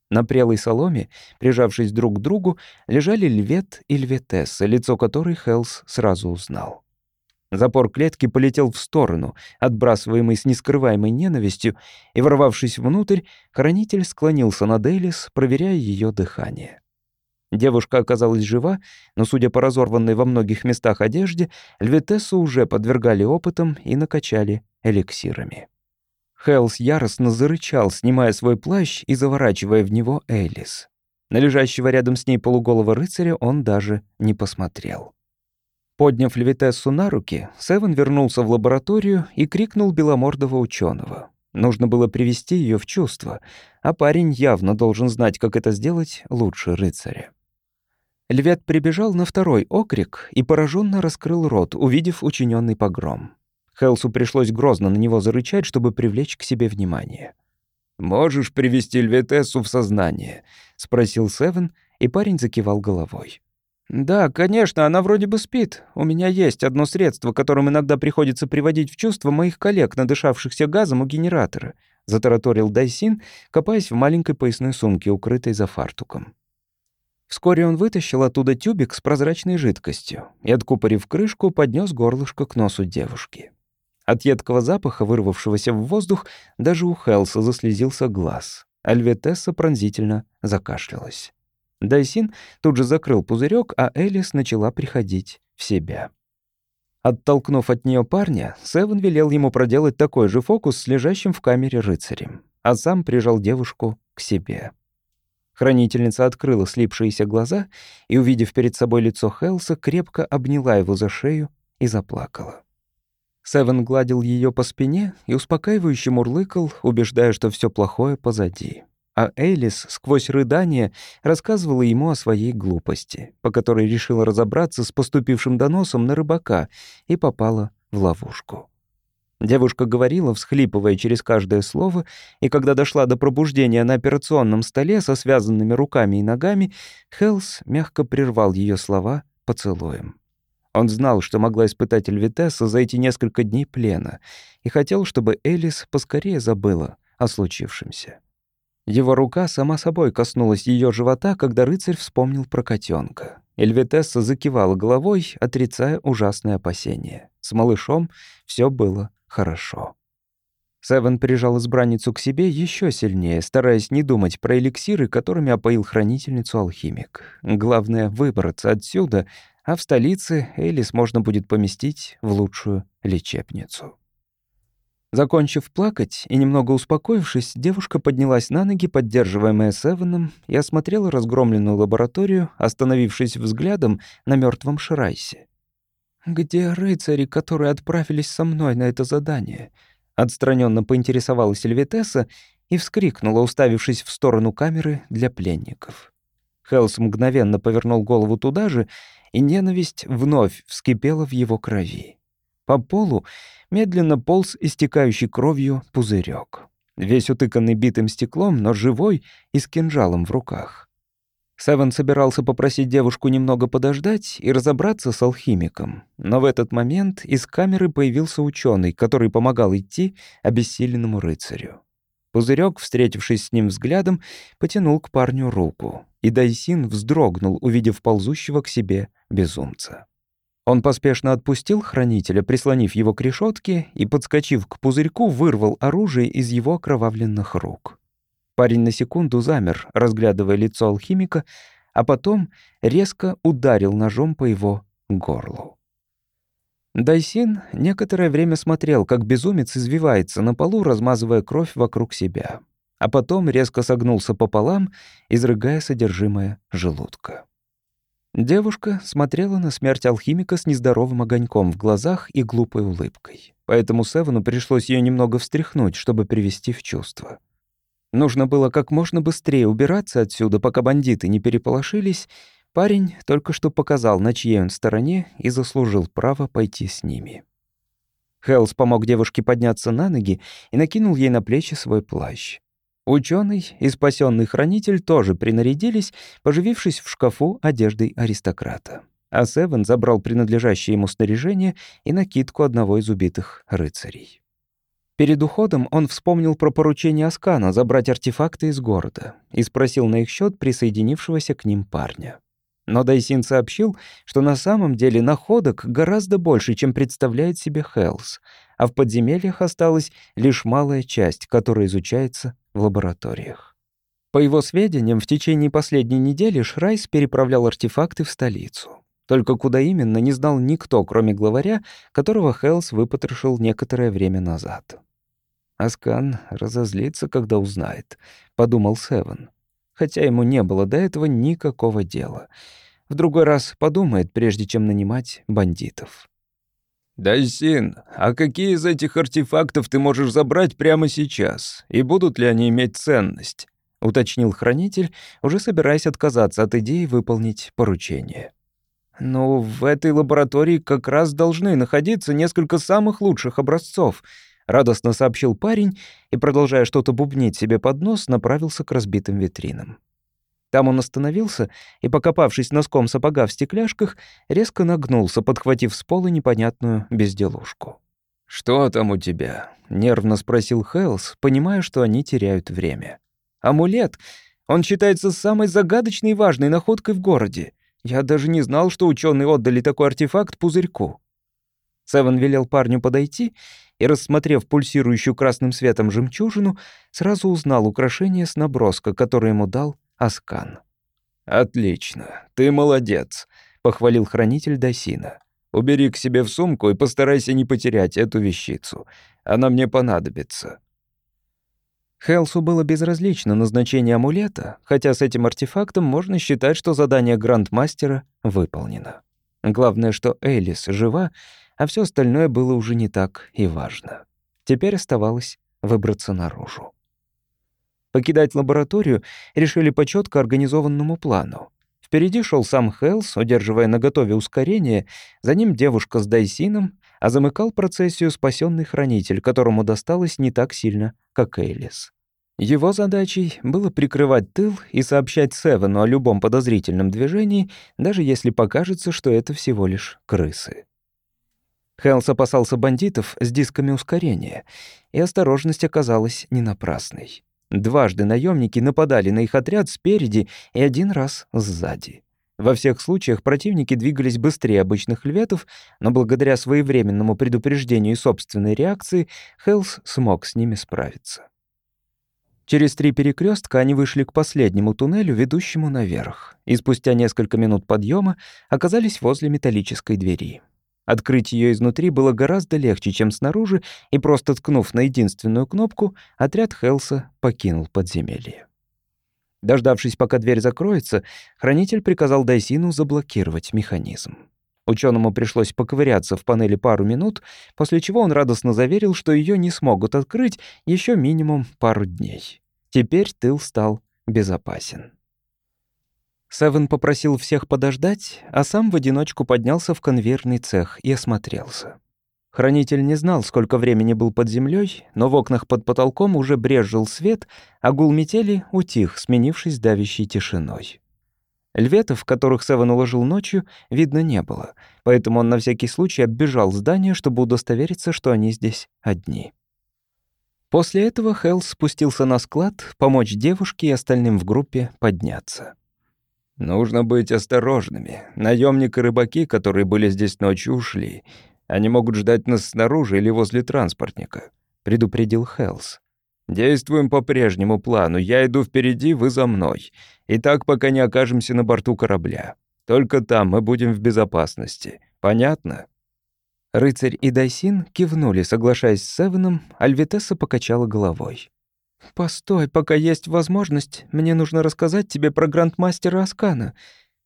На прелой соломе, прижавшись друг к другу, лежали львет и льветесса, лицо которой Хелс сразу узнал. Запор клетки полетел в сторону, отбрасываемый с нескрываемой ненавистью, и, ворвавшись внутрь, хранитель склонился над Элис, проверяя ее дыхание. Девушка оказалась жива, но, судя по разорванной во многих местах одежде, Льветессу уже подвергали опытам и накачали эликсирами. Хелс яростно зарычал, снимая свой плащ и заворачивая в него Элис. На лежащего рядом с ней полуголого рыцаря он даже не посмотрел. Подняв Льветессу на руки, Севен вернулся в лабораторию и крикнул беломордого ученого. Нужно было привести ее в чувство, а парень явно должен знать, как это сделать лучше рыцаря. Львет прибежал на второй окрик и пораженно раскрыл рот, увидев учиненный погром. Хелсу пришлось грозно на него зарычать, чтобы привлечь к себе внимание. «Можешь привести Льветессу в сознание?» — спросил Севен, и парень закивал головой. «Да, конечно, она вроде бы спит. У меня есть одно средство, которым иногда приходится приводить в чувство моих коллег, надышавшихся газом у генератора», — затараторил Дайсин, копаясь в маленькой поясной сумке, укрытой за фартуком. Вскоре он вытащил оттуда тюбик с прозрачной жидкостью и, откупорив крышку, поднес горлышко к носу девушки. От едкого запаха, вырвавшегося в воздух, даже у Хелса заслезился глаз. Альветесса пронзительно закашлялась. Дайсин тут же закрыл пузырек, а Элис начала приходить в себя. Оттолкнув от нее парня, Севен велел ему проделать такой же фокус с лежащим в камере рыцарем, а сам прижал девушку к себе. Хранительница открыла слипшиеся глаза и, увидев перед собой лицо Хелса, крепко обняла его за шею и заплакала. Севен гладил ее по спине и успокаивающе мурлыкал, убеждая, что все плохое позади. А Элис сквозь рыдание рассказывала ему о своей глупости, по которой решила разобраться с поступившим доносом на рыбака и попала в ловушку. Девушка говорила, всхлипывая через каждое слово, и когда дошла до пробуждения на операционном столе со связанными руками и ногами, Хелс мягко прервал ее слова поцелуем. Он знал, что могла испытать Эльвитесса за эти несколько дней плена, и хотел, чтобы Элис поскорее забыла о случившемся. Его рука сама собой коснулась ее живота, когда рыцарь вспомнил про котенка. Эльвитесса закивала головой, отрицая ужасное опасение. С малышом все было хорошо. Севен прижал избранницу к себе еще сильнее, стараясь не думать про эликсиры, которыми опоил хранительницу алхимик. Главное — выбраться отсюда, а в столице Элис можно будет поместить в лучшую лечебницу. Закончив плакать и немного успокоившись, девушка поднялась на ноги, поддерживаемая Севеном, и осмотрела разгромленную лабораторию, остановившись взглядом на мертвом Шрайсе. «Где рыцари, которые отправились со мной на это задание?» Отстраненно поинтересовалась Эльвитесса и вскрикнула, уставившись в сторону камеры для пленников. Хелс мгновенно повернул голову туда же, и ненависть вновь вскипела в его крови. По полу медленно полз истекающий кровью пузырек. Весь утыканный битым стеклом, но живой и с кинжалом в руках. Севен собирался попросить девушку немного подождать и разобраться с алхимиком, но в этот момент из камеры появился ученый, который помогал идти обессиленному рыцарю. Пузырек, встретившись с ним взглядом, потянул к парню руку, и Дайсин вздрогнул, увидев ползущего к себе безумца. Он поспешно отпустил хранителя, прислонив его к решетке, и, подскочив к пузырьку, вырвал оружие из его окровавленных рук. Парень на секунду замер, разглядывая лицо алхимика, а потом резко ударил ножом по его горлу. Дайсин некоторое время смотрел, как безумец извивается на полу, размазывая кровь вокруг себя, а потом резко согнулся пополам, изрыгая содержимое желудка. Девушка смотрела на смерть алхимика с нездоровым огоньком в глазах и глупой улыбкой. Поэтому Севену пришлось ее немного встряхнуть, чтобы привести в чувство. Нужно было как можно быстрее убираться отсюда, пока бандиты не переполошились. Парень только что показал, на чьей он стороне, и заслужил право пойти с ними. Хелс помог девушке подняться на ноги и накинул ей на плечи свой плащ. Ученый и спасенный хранитель тоже принарядились, поживившись в шкафу одеждой аристократа. А Севен забрал принадлежащее ему снаряжение и накидку одного из убитых рыцарей. Перед уходом он вспомнил про поручение Аскана забрать артефакты из города и спросил на их счет присоединившегося к ним парня. Но Дайсин сообщил, что на самом деле находок гораздо больше, чем представляет себе Хелс, а в подземельях осталась лишь малая часть, которая изучается в лабораториях. По его сведениям, в течение последней недели Шрайс переправлял артефакты в столицу. Только куда именно, не знал никто, кроме главаря, которого Хелс выпотрошил некоторое время назад. «Аскан разозлится, когда узнает», — подумал Севен. Хотя ему не было до этого никакого дела. В другой раз подумает, прежде чем нанимать бандитов. «Дайсин, а какие из этих артефактов ты можешь забрать прямо сейчас? И будут ли они иметь ценность?» — уточнил хранитель, уже собираясь отказаться от идеи выполнить поручение. «Ну, в этой лаборатории как раз должны находиться несколько самых лучших образцов», — радостно сообщил парень и, продолжая что-то бубнить себе под нос, направился к разбитым витринам. Там он остановился и, покопавшись носком сапога в стекляшках, резко нагнулся, подхватив с пола непонятную безделушку. «Что там у тебя?» — нервно спросил Хелс, понимая, что они теряют время. «Амулет. Он считается самой загадочной и важной находкой в городе. Я даже не знал, что ученые отдали такой артефакт пузырьку». Севен велел парню подойти и, рассмотрев пульсирующую красным светом жемчужину, сразу узнал украшение с наброска, которое ему дал Аскан. «Отлично, ты молодец», — похвалил хранитель Досина. «Убери к себе в сумку и постарайся не потерять эту вещицу. Она мне понадобится». Хелсу было безразлично назначение амулета, хотя с этим артефактом можно считать, что задание Грандмастера выполнено. Главное, что Элис жива, а все остальное было уже не так и важно. Теперь оставалось выбраться наружу. Покидать лабораторию решили по четко организованному плану. Впереди шел сам Хелс, удерживая наготове ускорение, за ним девушка с Дайсином, а замыкал процессию спасенный хранитель, которому досталось не так сильно, как Элис. Его задачей было прикрывать тыл и сообщать Севену о любом подозрительном движении, даже если покажется, что это всего лишь крысы. Хелс опасался бандитов с дисками ускорения, и осторожность оказалась не напрасной. Дважды наемники нападали на их отряд спереди и один раз сзади. Во всех случаях противники двигались быстрее обычных льветов, но благодаря своевременному предупреждению и собственной реакции Хелс смог с ними справиться. Через три перекрестка они вышли к последнему туннелю, ведущему наверх, и спустя несколько минут подъема оказались возле металлической двери. Открыть ее изнутри было гораздо легче, чем снаружи, и просто ткнув на единственную кнопку, отряд Хелса покинул подземелье. Дождавшись, пока дверь закроется, хранитель приказал Дайсину заблокировать механизм. Ученому пришлось поковыряться в панели пару минут, после чего он радостно заверил, что ее не смогут открыть еще минимум пару дней. Теперь тыл стал безопасен. Севен попросил всех подождать, а сам в одиночку поднялся в конвейерный цех и осмотрелся. Хранитель не знал, сколько времени был под землей, но в окнах под потолком уже брезжил свет, а гул метели утих, сменившись давящей тишиной. Льветов, которых Севен уложил ночью, видно не было, поэтому он на всякий случай оббежал здание, чтобы удостовериться, что они здесь одни. После этого Хелс спустился на склад, помочь девушке и остальным в группе подняться. «Нужно быть осторожными. Наемник и рыбаки, которые были здесь ночью, ушли. Они могут ждать нас снаружи или возле транспортника», — предупредил Хелс. «Действуем по прежнему плану. Я иду впереди, вы за мной. И так, пока не окажемся на борту корабля. Только там мы будем в безопасности. Понятно?» Рыцарь и Дайсин кивнули, соглашаясь с Севеном, Альвитесса покачала головой. «Постой, пока есть возможность, мне нужно рассказать тебе про грандмастера Аскана.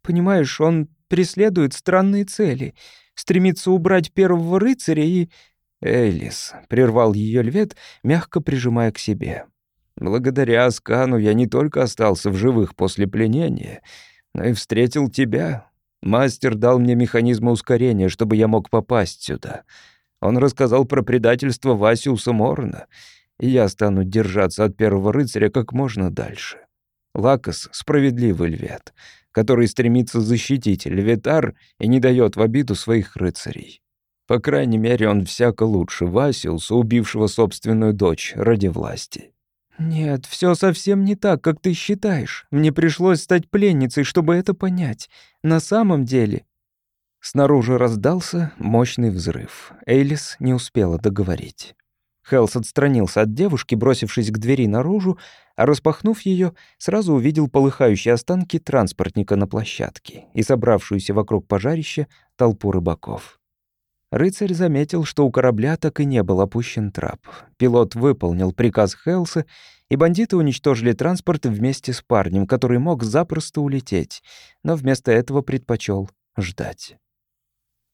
Понимаешь, он преследует странные цели — стремится убрать первого рыцаря и... «Элис», — прервал ее львет, мягко прижимая к себе. «Благодаря Аскану я не только остался в живых после пленения, но и встретил тебя. Мастер дал мне механизмы ускорения, чтобы я мог попасть сюда. Он рассказал про предательство Васиуса Морна, и я стану держаться от первого рыцаря как можно дальше. Лакос — справедливый львет который стремится защитить Левитар и не дает в обиду своих рыцарей. По крайней мере, он всяко лучше Василса, убившего собственную дочь ради власти. «Нет, все совсем не так, как ты считаешь. Мне пришлось стать пленницей, чтобы это понять. На самом деле...» Снаружи раздался мощный взрыв. Эйлис не успела договорить. Хелс отстранился от девушки, бросившись к двери наружу, а распахнув ее, сразу увидел полыхающие останки транспортника на площадке и собравшуюся вокруг пожарища толпу рыбаков. Рыцарь заметил, что у корабля так и не был опущен трап. Пилот выполнил приказ Хелса, и бандиты уничтожили транспорт вместе с парнем, который мог запросто улететь, но вместо этого предпочел ждать.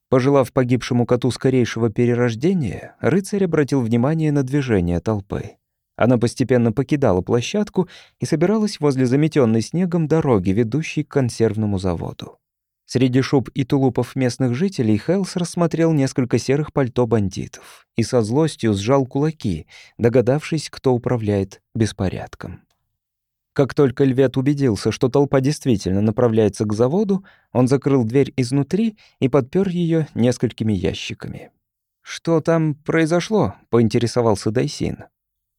Пожелав погибшему коту скорейшего перерождения, рыцарь обратил внимание на движение толпы. Она постепенно покидала площадку и собиралась возле заметенной снегом дороги, ведущей к консервному заводу. Среди шуб и тулупов местных жителей Хелс рассмотрел несколько серых пальто бандитов и со злостью сжал кулаки, догадавшись, кто управляет беспорядком. Как только Львет убедился, что толпа действительно направляется к заводу, он закрыл дверь изнутри и подпер ее несколькими ящиками. «Что там произошло?» — поинтересовался Дайсин.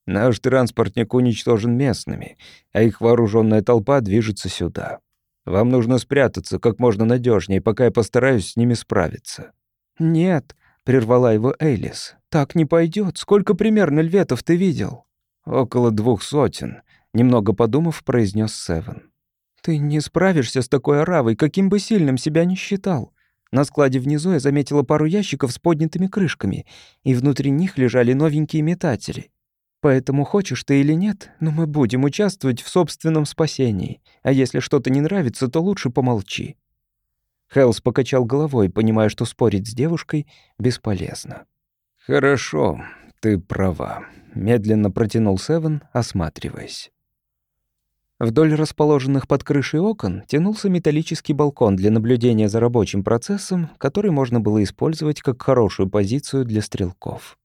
«Наш транспортник уничтожен местными, а их вооруженная толпа движется сюда. Вам нужно спрятаться как можно надежнее, пока я постараюсь с ними справиться». «Нет», — прервала его Эйлис, — «так не пойдет. Сколько примерно льветов ты видел?» «Около двух сотен», Немного подумав, произнес Севен. «Ты не справишься с такой оравой, каким бы сильным себя ни считал. На складе внизу я заметила пару ящиков с поднятыми крышками, и внутри них лежали новенькие метатели. Поэтому хочешь ты или нет, но мы будем участвовать в собственном спасении. А если что-то не нравится, то лучше помолчи». Хелс покачал головой, понимая, что спорить с девушкой бесполезно. «Хорошо, ты права», — медленно протянул Севен, осматриваясь. Вдоль расположенных под крышей окон тянулся металлический балкон для наблюдения за рабочим процессом, который можно было использовать как хорошую позицию для стрелков.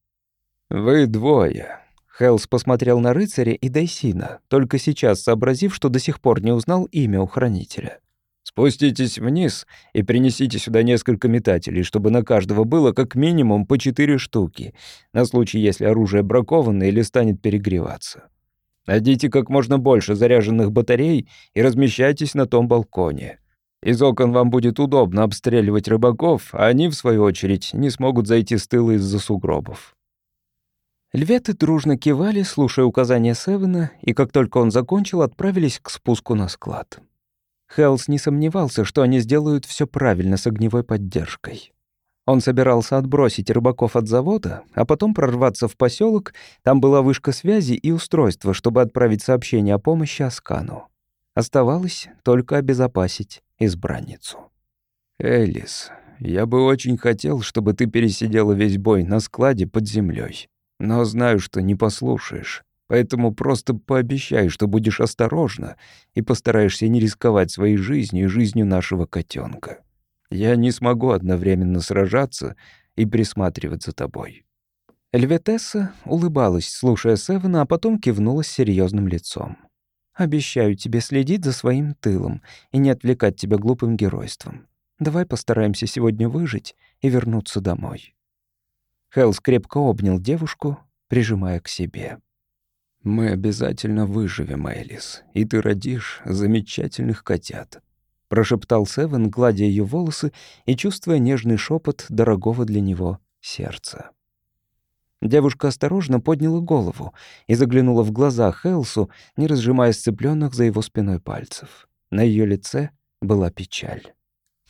«Вы двое». Хелс посмотрел на рыцаря и Дайсина, только сейчас сообразив, что до сих пор не узнал имя у хранителя. «Спуститесь вниз и принесите сюда несколько метателей, чтобы на каждого было как минимум по четыре штуки, на случай, если оружие бракованное или станет перегреваться. Найдите как можно больше заряженных батарей и размещайтесь на том балконе. Из окон вам будет удобно обстреливать рыбаков, а они, в свою очередь, не смогут зайти с тыла из-за сугробов». Льветы дружно кивали, слушая указания Севена, и как только он закончил, отправились к спуску на склад. Хелс не сомневался, что они сделают все правильно с огневой поддержкой. Он собирался отбросить рыбаков от завода, а потом прорваться в поселок. Там была вышка связи и устройство, чтобы отправить сообщение о помощи Аскану. Оставалось только обезопасить избранницу. «Элис, я бы очень хотел, чтобы ты пересидела весь бой на складе под землей, но знаю, что не послушаешь. Поэтому просто пообещай, что будешь осторожна и постараешься не рисковать своей жизнью и жизнью нашего котенка. Я не смогу одновременно сражаться и присматривать за тобой». Эльветесса улыбалась, слушая Севена, а потом кивнула с серьезным лицом. «Обещаю тебе следить за своим тылом и не отвлекать тебя глупым геройством. Давай постараемся сегодня выжить и вернуться домой». Хелс крепко обнял девушку, прижимая к себе. «Мы обязательно выживем, Элис, и ты родишь замечательных котят прошептал Севен, гладя ее волосы и чувствуя нежный шепот дорогого для него сердца. Девушка осторожно подняла голову и заглянула в глаза Хелсу, не разжимая сцепленных за его спиной пальцев. На ее лице была печаль.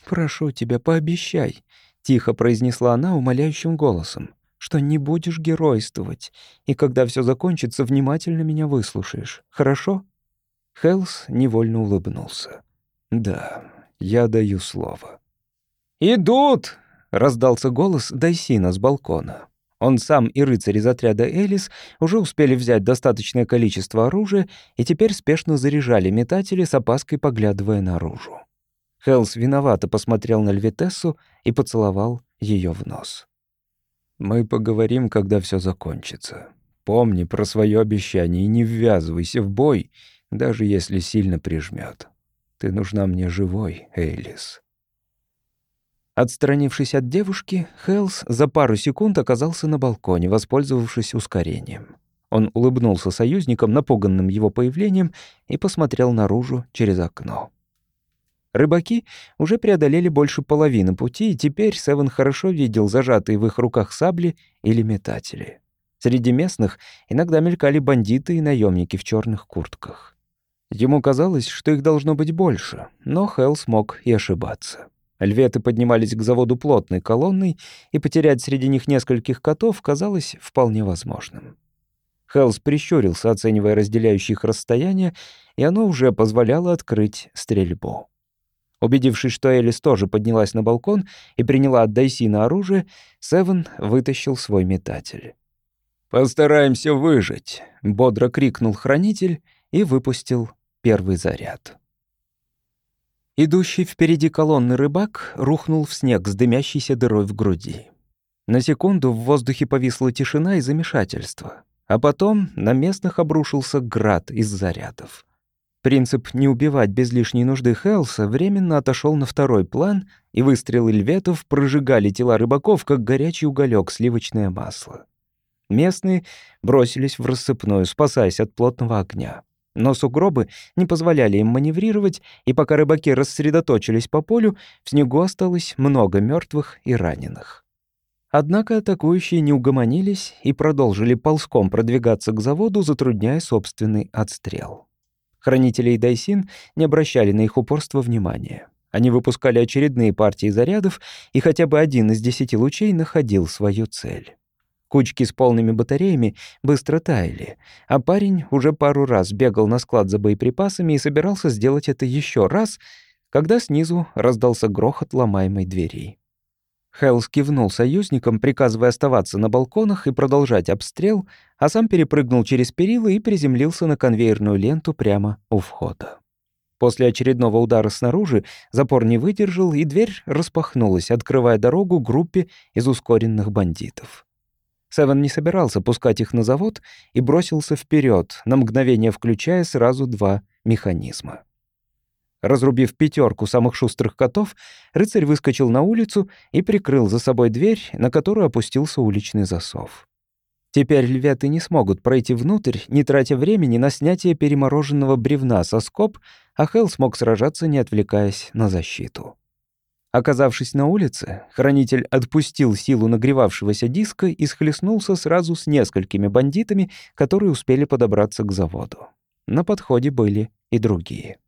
«Прошу тебя, пообещай», — тихо произнесла она умоляющим голосом, «что не будешь геройствовать, и когда все закончится, внимательно меня выслушаешь. Хорошо?» Хелс невольно улыбнулся. «Да, я даю слово». «Идут!» — раздался голос Дайсина с балкона. Он сам и рыцарь из отряда Элис уже успели взять достаточное количество оружия и теперь спешно заряжали метатели с опаской, поглядывая наружу. Хелс виновато посмотрел на Львитессу и поцеловал ее в нос. «Мы поговорим, когда все закончится. Помни про свое обещание и не ввязывайся в бой, даже если сильно прижмет. Ты нужна мне живой, Эйлис». Отстранившись от девушки, Хелс за пару секунд оказался на балконе, воспользовавшись ускорением. Он улыбнулся союзникам, напуганным его появлением, и посмотрел наружу через окно. Рыбаки уже преодолели больше половины пути, и теперь Севен хорошо видел зажатые в их руках сабли или метатели. Среди местных иногда мелькали бандиты и наемники в черных куртках. Ему казалось, что их должно быть больше, но Хелл смог и ошибаться. Льветы поднимались к заводу плотной колонной, и потерять среди них нескольких котов казалось вполне возможным. Хелс прищурился, оценивая разделяющие их расстояние, и оно уже позволяло открыть стрельбу. Убедившись, что Элис тоже поднялась на балкон и приняла от Дайсина оружие, Севен вытащил свой метатель. «Постараемся выжить», — бодро крикнул хранитель и выпустил первый заряд. Идущий впереди колонны рыбак рухнул в снег с дымящейся дырой в груди. На секунду в воздухе повисла тишина и замешательство, а потом на местных обрушился град из зарядов. Принцип «не убивать без лишней нужды» Хелса временно отошел на второй план, и выстрелы льветов прожигали тела рыбаков, как горячий уголек сливочное масло. Местные бросились в рассыпную, спасаясь от плотного огня. Но сугробы не позволяли им маневрировать, и пока рыбаки рассредоточились по полю, в снегу осталось много мертвых и раненых. Однако атакующие не угомонились и продолжили ползком продвигаться к заводу, затрудняя собственный отстрел. Хранители и Дайсин не обращали на их упорство внимания. Они выпускали очередные партии зарядов, и хотя бы один из десяти лучей находил свою цель. Кучки с полными батареями быстро таяли, а парень уже пару раз бегал на склад за боеприпасами и собирался сделать это еще раз, когда снизу раздался грохот ломаемой двери. Хелс кивнул союзникам, приказывая оставаться на балконах и продолжать обстрел, а сам перепрыгнул через перила и приземлился на конвейерную ленту прямо у входа. После очередного удара снаружи запор не выдержал, и дверь распахнулась, открывая дорогу группе из ускоренных бандитов. Севен не собирался пускать их на завод и бросился вперед, на мгновение включая сразу два механизма. Разрубив пятерку самых шустрых котов, рыцарь выскочил на улицу и прикрыл за собой дверь, на которую опустился уличный засов. Теперь льветы не смогут пройти внутрь, не тратя времени на снятие перемороженного бревна со скоб, а Хелл смог сражаться, не отвлекаясь на защиту. Оказавшись на улице, хранитель отпустил силу нагревавшегося диска и схлестнулся сразу с несколькими бандитами, которые успели подобраться к заводу. На подходе были и другие.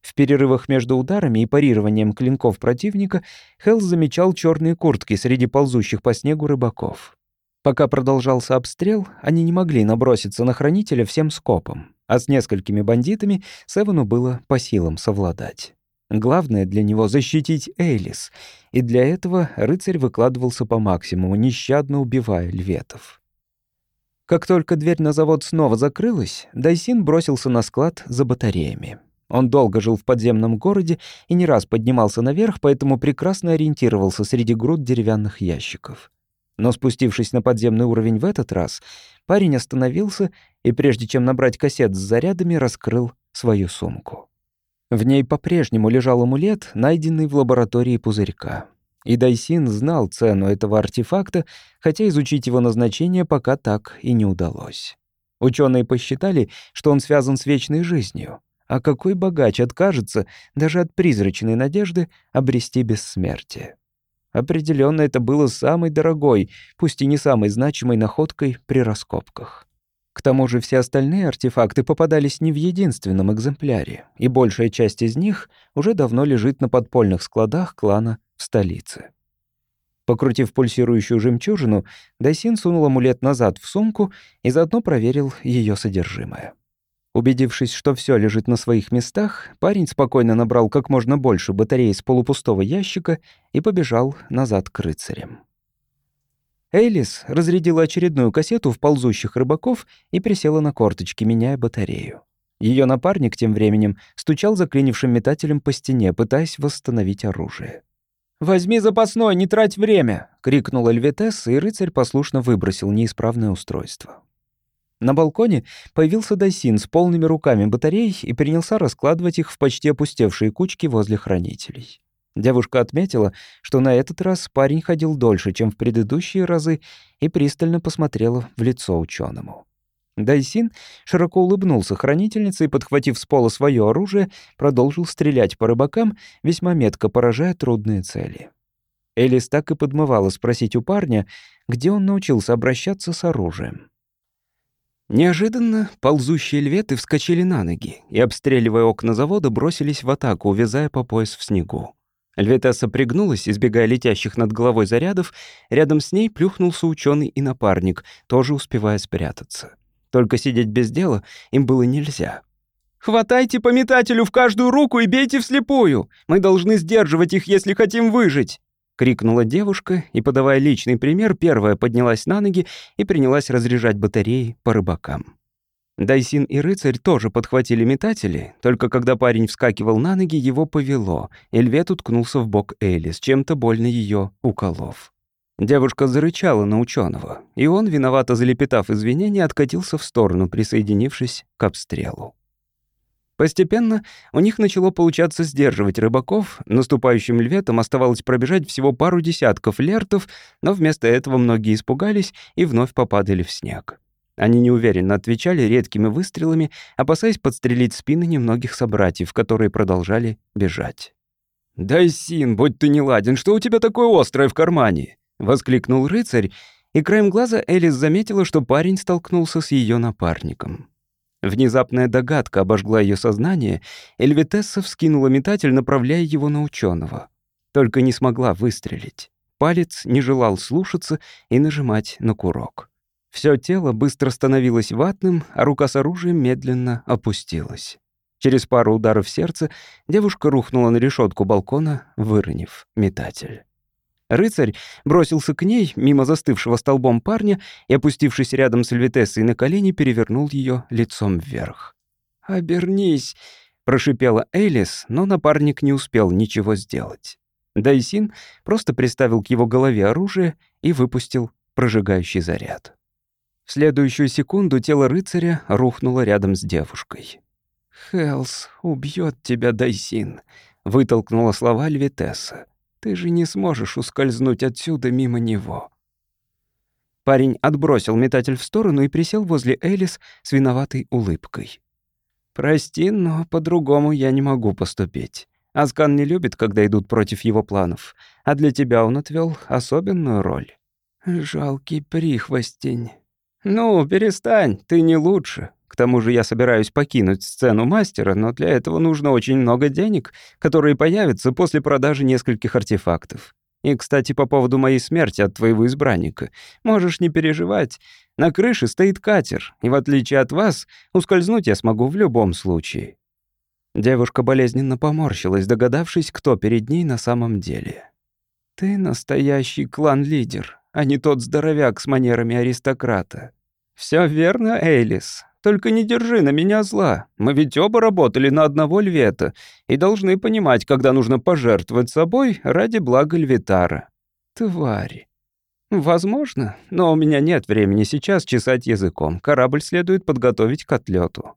В перерывах между ударами и парированием клинков противника Хелл замечал черные куртки среди ползущих по снегу рыбаков. Пока продолжался обстрел, они не могли наброситься на хранителя всем скопом, а с несколькими бандитами Севену было по силам совладать. Главное для него — защитить Эйлис, и для этого рыцарь выкладывался по максимуму, нещадно убивая льветов. Как только дверь на завод снова закрылась, Дайсин бросился на склад за батареями. Он долго жил в подземном городе и не раз поднимался наверх, поэтому прекрасно ориентировался среди груд деревянных ящиков. Но спустившись на подземный уровень в этот раз, парень остановился и, прежде чем набрать кассет с зарядами, раскрыл свою сумку. В ней по-прежнему лежал амулет, найденный в лаборатории пузырька. И Дайсин знал цену этого артефакта, хотя изучить его назначение пока так и не удалось. Ученые посчитали, что он связан с вечной жизнью. А какой богач откажется даже от призрачной надежды обрести бессмертие? Определенно, это было самой дорогой, пусть и не самой значимой находкой при раскопках. К тому же все остальные артефакты попадались не в единственном экземпляре, и большая часть из них уже давно лежит на подпольных складах клана в столице. Покрутив пульсирующую жемчужину, Дайсин сунул амулет назад в сумку и заодно проверил ее содержимое. Убедившись, что все лежит на своих местах, парень спокойно набрал как можно больше батарей из полупустого ящика и побежал назад к рыцарям. Эйлис разрядила очередную кассету в ползущих рыбаков и присела на корточки, меняя батарею. Ее напарник тем временем стучал заклинившим метателем по стене, пытаясь восстановить оружие. «Возьми запасной, не трать время!» — крикнула Льветесса, и рыцарь послушно выбросил неисправное устройство. На балконе появился Дайсин с полными руками батарей и принялся раскладывать их в почти опустевшие кучки возле хранителей. Девушка отметила, что на этот раз парень ходил дольше, чем в предыдущие разы, и пристально посмотрела в лицо ученому. Дайсин широко улыбнулся хранительнице и, подхватив с пола свое оружие, продолжил стрелять по рыбакам, весьма метко поражая трудные цели. Элис так и подмывала спросить у парня, где он научился обращаться с оружием. Неожиданно ползущие льветы вскочили на ноги и, обстреливая окна завода, бросились в атаку, увязая по пояс в снегу. Льветесса пригнулась, избегая летящих над головой зарядов. Рядом с ней плюхнулся ученый и напарник, тоже успевая спрятаться. Только сидеть без дела им было нельзя. «Хватайте по метателю в каждую руку и бейте вслепую! Мы должны сдерживать их, если хотим выжить!» крикнула девушка и, подавая личный пример, первая поднялась на ноги и принялась разряжать батареи по рыбакам. Дайсин и рыцарь тоже подхватили метатели, только когда парень вскакивал на ноги, его повело, и львет уткнулся в бок Элис, чем-то больно ее уколов. Девушка зарычала на ученого, и он, виновато залепетав извинения, откатился в сторону, присоединившись к обстрелу. Постепенно у них начало получаться сдерживать рыбаков, наступающим льветам оставалось пробежать всего пару десятков лертов, но вместо этого многие испугались и вновь попадали в снег. Они неуверенно отвечали редкими выстрелами, опасаясь подстрелить спины немногих собратьев, которые продолжали бежать. «Дай, Син, будь ты не ладен, что у тебя такое острое в кармане?» — воскликнул рыцарь, и краем глаза Элис заметила, что парень столкнулся с ее напарником. Внезапная догадка обожгла ее сознание, Эльвитесса вскинула метатель, направляя его на ученого. Только не смогла выстрелить. Палец не желал слушаться и нажимать на курок. Все тело быстро становилось ватным, а рука с оружием медленно опустилась. Через пару ударов сердца девушка рухнула на решетку балкона, выронив метатель. Рыцарь бросился к ней, мимо застывшего столбом парня, и, опустившись рядом с Эльвитессой на колени, перевернул ее лицом вверх. «Обернись!» — прошипела Элис, но напарник не успел ничего сделать. Дайсин просто приставил к его голове оружие и выпустил прожигающий заряд. В следующую секунду тело рыцаря рухнуло рядом с девушкой. «Хелс убьет тебя, Дайсин», — вытолкнула слова Львитесса. Ты же не сможешь ускользнуть отсюда мимо него». Парень отбросил метатель в сторону и присел возле Элис с виноватой улыбкой. «Прости, но по-другому я не могу поступить. Аскан не любит, когда идут против его планов, а для тебя он отвел особенную роль». «Жалкий прихвостень». «Ну, перестань, ты не лучше. К тому же я собираюсь покинуть сцену мастера, но для этого нужно очень много денег, которые появятся после продажи нескольких артефактов. И, кстати, по поводу моей смерти от твоего избранника. Можешь не переживать. На крыше стоит катер, и в отличие от вас, ускользнуть я смогу в любом случае». Девушка болезненно поморщилась, догадавшись, кто перед ней на самом деле. «Ты настоящий клан-лидер, а не тот здоровяк с манерами аристократа». «Всё верно, Эйлис. Только не держи на меня зла. Мы ведь оба работали на одного львета и должны понимать, когда нужно пожертвовать собой ради блага львитара. Твари. Возможно, но у меня нет времени сейчас чесать языком. Корабль следует подготовить к отлету.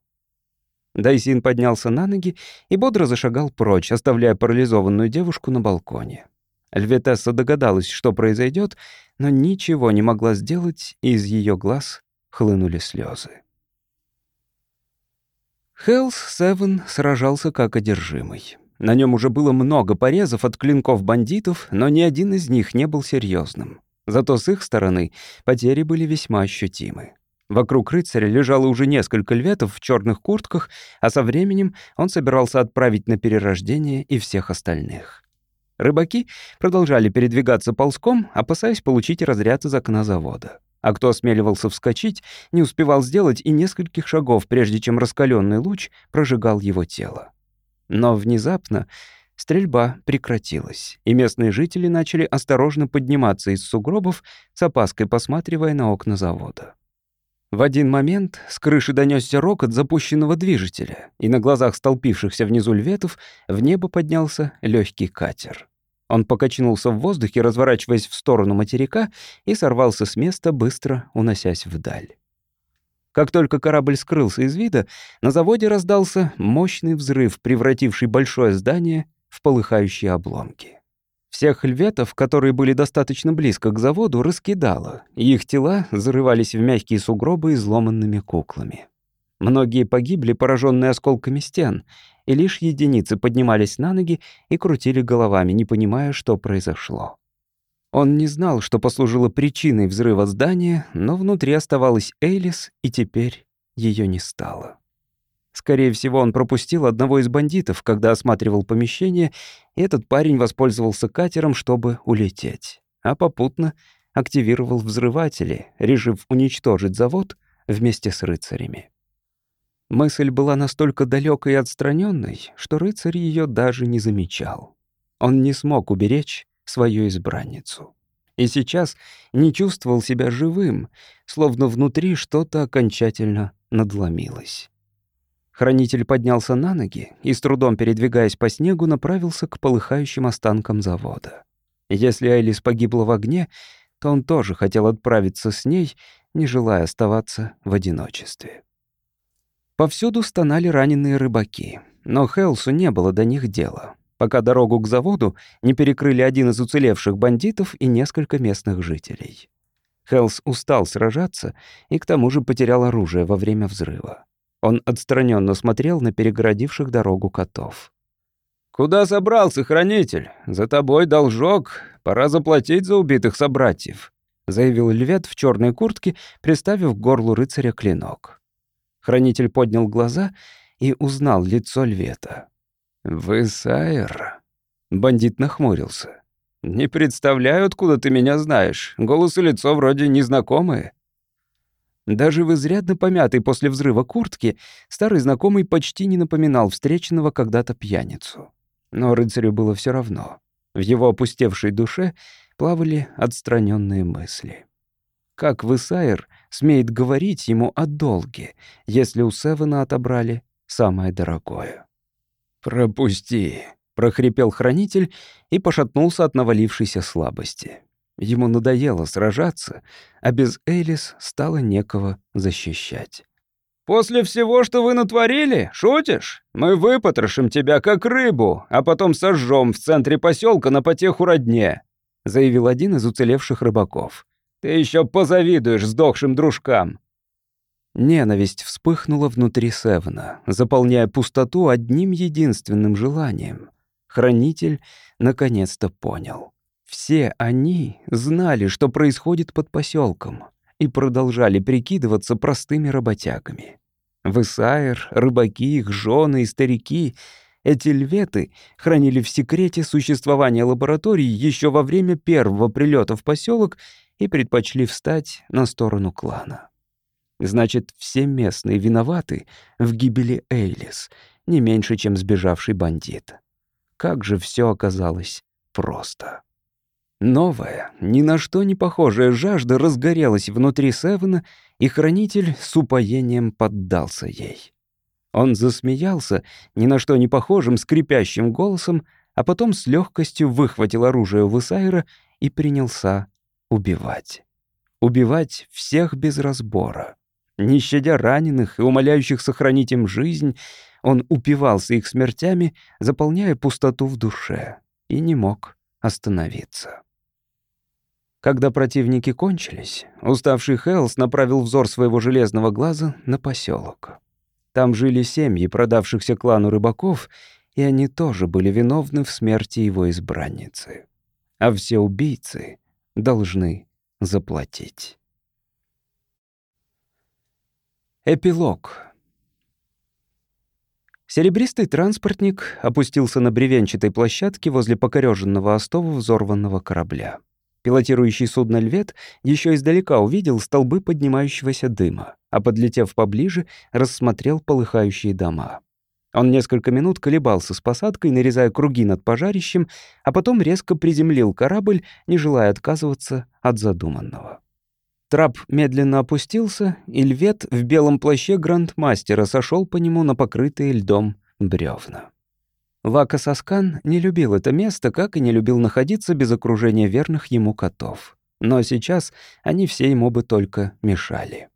Дайсин поднялся на ноги и бодро зашагал прочь, оставляя парализованную девушку на балконе. Льветесса догадалась, что произойдет, но ничего не могла сделать, и из ее глаз хлынули слезы. Хелс Севен сражался как одержимый. На нем уже было много порезов от клинков бандитов, но ни один из них не был серьезным. Зато с их стороны потери были весьма ощутимы. Вокруг рыцаря лежало уже несколько льветов в черных куртках, а со временем он собирался отправить на перерождение и всех остальных. Рыбаки продолжали передвигаться ползком, опасаясь получить разряд из окна завода а кто осмеливался вскочить, не успевал сделать и нескольких шагов, прежде чем раскаленный луч прожигал его тело. Но внезапно стрельба прекратилась, и местные жители начали осторожно подниматься из сугробов, с опаской посматривая на окна завода. В один момент с крыши донесся рокот запущенного движителя, и на глазах столпившихся внизу льветов в небо поднялся легкий катер. Он покачнулся в воздухе, разворачиваясь в сторону материка, и сорвался с места, быстро уносясь вдаль. Как только корабль скрылся из вида, на заводе раздался мощный взрыв, превративший большое здание в полыхающие обломки. Всех льветов, которые были достаточно близко к заводу, раскидало, и их тела зарывались в мягкие сугробы изломанными куклами. Многие погибли, пораженные осколками стен, и лишь единицы поднимались на ноги и крутили головами, не понимая, что произошло. Он не знал, что послужило причиной взрыва здания, но внутри оставалась Эйлис, и теперь ее не стало. Скорее всего, он пропустил одного из бандитов, когда осматривал помещение, и этот парень воспользовался катером, чтобы улететь, а попутно активировал взрыватели, решив уничтожить завод вместе с рыцарями. Мысль была настолько далекой и отстраненной, что рыцарь ее даже не замечал. Он не смог уберечь свою избранницу. И сейчас не чувствовал себя живым, словно внутри что-то окончательно надломилось. Хранитель поднялся на ноги и, с трудом передвигаясь по снегу, направился к полыхающим останкам завода. Если Айлис погибла в огне, то он тоже хотел отправиться с ней, не желая оставаться в одиночестве. Повсюду стонали раненые рыбаки, но Хелсу не было до них дела, пока дорогу к заводу не перекрыли один из уцелевших бандитов и несколько местных жителей. Хелс устал сражаться и к тому же потерял оружие во время взрыва. Он отстраненно смотрел на перегородивших дорогу котов. «Куда собрался, хранитель? За тобой должок. Пора заплатить за убитых собратьев», — заявил Львет в черной куртке, приставив к горлу рыцаря клинок. Хранитель поднял глаза и узнал лицо Львета. «Вы Сайр?» Бандит нахмурился. «Не представляю, откуда ты меня знаешь. Голос и лицо вроде незнакомые». Даже в изрядно помятой после взрыва куртки старый знакомый почти не напоминал встреченного когда-то пьяницу. Но рыцарю было все равно. В его опустевшей душе плавали отстраненные мысли. Как Высайр смеет говорить ему о долге, если у Севена отобрали самое дорогое. «Пропусти», — прохрипел хранитель и пошатнулся от навалившейся слабости. Ему надоело сражаться, а без Элис стало некого защищать. «После всего, что вы натворили, шутишь? Мы выпотрошим тебя, как рыбу, а потом сожжем в центре поселка на потеху родне», заявил один из уцелевших рыбаков. Ты еще позавидуешь сдохшим дружкам!» Ненависть вспыхнула внутри Севена, заполняя пустоту одним единственным желанием. Хранитель наконец-то понял. Все они знали, что происходит под поселком, и продолжали прикидываться простыми работягами. Высайр, рыбаки, их жены и старики — эти льветы хранили в секрете существование лаборатории еще во время первого прилета в поселок и предпочли встать на сторону клана. Значит, все местные виноваты в гибели Эйлис, не меньше, чем сбежавший бандит. Как же все оказалось просто. Новая, ни на что не похожая жажда разгорелась внутри Севена, и хранитель с упоением поддался ей. Он засмеялся, ни на что не похожим, скрипящим голосом, а потом с легкостью выхватил оружие у Высайра и принялся убивать. Убивать всех без разбора. Не щадя раненых и умоляющих сохранить им жизнь, он упивался их смертями, заполняя пустоту в душе, и не мог остановиться. Когда противники кончились, уставший Хелс направил взор своего железного глаза на поселок. Там жили семьи продавшихся клану рыбаков, и они тоже были виновны в смерти его избранницы. А все убийцы должны заплатить. Эпилог. Серебристый транспортник опустился на бревенчатой площадке возле покореженного остова взорванного корабля. Пилотирующий судно «Львет» еще издалека увидел столбы поднимающегося дыма, а, подлетев поближе, рассмотрел полыхающие дома. Он несколько минут колебался с посадкой, нарезая круги над пожарищем, а потом резко приземлил корабль, не желая отказываться от задуманного. Трап медленно опустился, и львет в белом плаще грандмастера сошел по нему на покрытые льдом бревна. Вака Саскан не любил это место, как и не любил находиться без окружения верных ему котов. Но сейчас они все ему бы только мешали.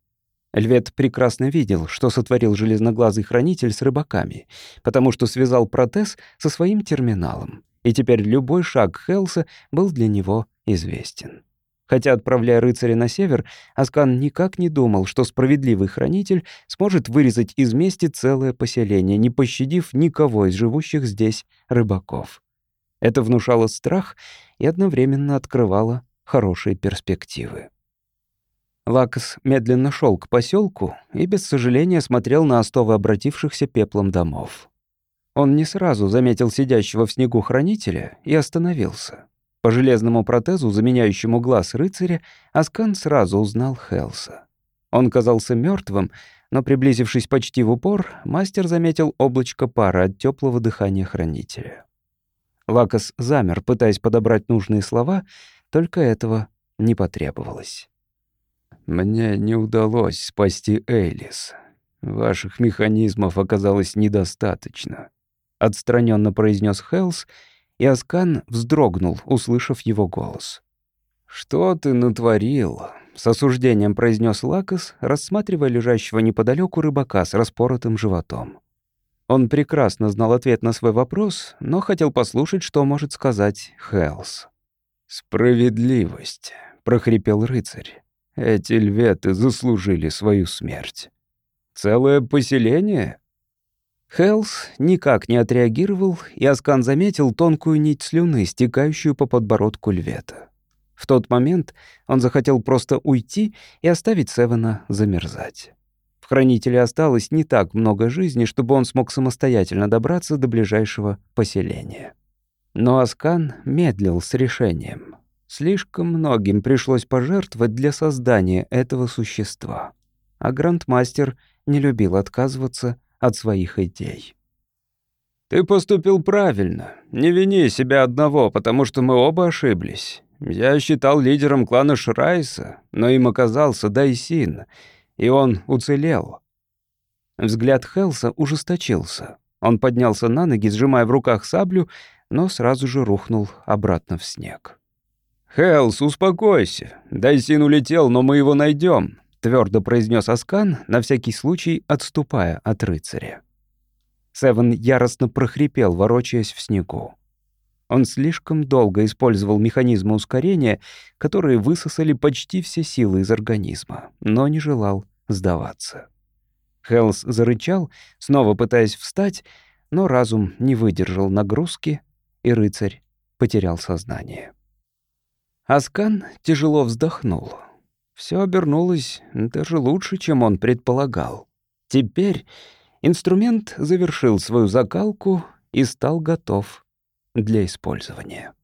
Львет прекрасно видел, что сотворил железноглазый хранитель с рыбаками, потому что связал протез со своим терминалом, и теперь любой шаг Хелса был для него известен. Хотя, отправляя рыцаря на север, Аскан никак не думал, что справедливый хранитель сможет вырезать из мести целое поселение, не пощадив никого из живущих здесь рыбаков. Это внушало страх и одновременно открывало хорошие перспективы. Лакос медленно шел к поселку и без сожаления смотрел на остовы обратившихся пеплом домов. Он не сразу заметил сидящего в снегу хранителя и остановился. По железному протезу, заменяющему глаз рыцаря, Аскан сразу узнал Хелса. Он казался мертвым, но, приблизившись почти в упор, мастер заметил облачко пара от теплого дыхания хранителя. Лакос замер, пытаясь подобрать нужные слова, только этого не потребовалось. «Мне не удалось спасти Элис. Ваших механизмов оказалось недостаточно», — отстраненно произнес Хелс и Аскан вздрогнул, услышав его голос. «Что ты натворил?» — с осуждением произнес Лакос, рассматривая лежащего неподалеку рыбака с распоротым животом. Он прекрасно знал ответ на свой вопрос, но хотел послушать, что может сказать Хелс. «Справедливость», — прохрипел рыцарь. «Эти льветы заслужили свою смерть». «Целое поселение?» Хелс никак не отреагировал, и Аскан заметил тонкую нить слюны, стекающую по подбородку львета. В тот момент он захотел просто уйти и оставить Севена замерзать. В Хранителе осталось не так много жизни, чтобы он смог самостоятельно добраться до ближайшего поселения. Но Аскан медлил с решением. Слишком многим пришлось пожертвовать для создания этого существа. А Грандмастер не любил отказываться от своих идей. «Ты поступил правильно. Не вини себя одного, потому что мы оба ошиблись. Я считал лидером клана Шрайса, но им оказался Дайсин, и он уцелел». Взгляд Хелса ужесточился. Он поднялся на ноги, сжимая в руках саблю, но сразу же рухнул обратно в снег. «Хелс, успокойся. Дайсин улетел, но мы его найдем. — твердо произнес Аскан, на всякий случай отступая от рыцаря. Севен яростно прохрипел, ворочаясь в снегу. Он слишком долго использовал механизмы ускорения, которые высосали почти все силы из организма, но не желал сдаваться. Хелс зарычал, снова пытаясь встать, но разум не выдержал нагрузки, и рыцарь потерял сознание. Аскан тяжело вздохнул. Все обернулось даже лучше, чем он предполагал. Теперь инструмент завершил свою закалку и стал готов для использования.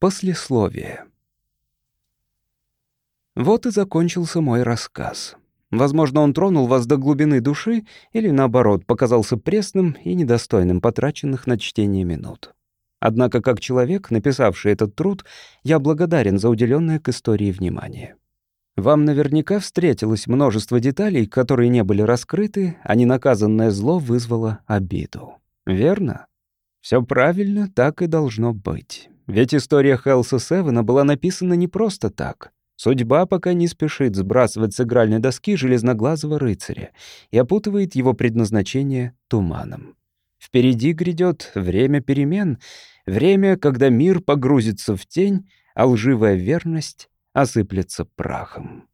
Послесловие. Вот и закончился мой рассказ. Возможно, он тронул вас до глубины души или, наоборот, показался пресным и недостойным потраченных на чтение минут. Однако, как человек, написавший этот труд, я благодарен за уделенное к истории внимание. Вам наверняка встретилось множество деталей, которые не были раскрыты, а ненаказанное зло вызвало обиду. Верно? Все правильно, так и должно быть. Ведь история Хелса Севена была написана не просто так. Судьба пока не спешит сбрасывать с игральной доски железноглазого рыцаря и опутывает его предназначение туманом. Впереди грядет время перемен, время, когда мир погрузится в тень, а лживая верность осыплется прахом.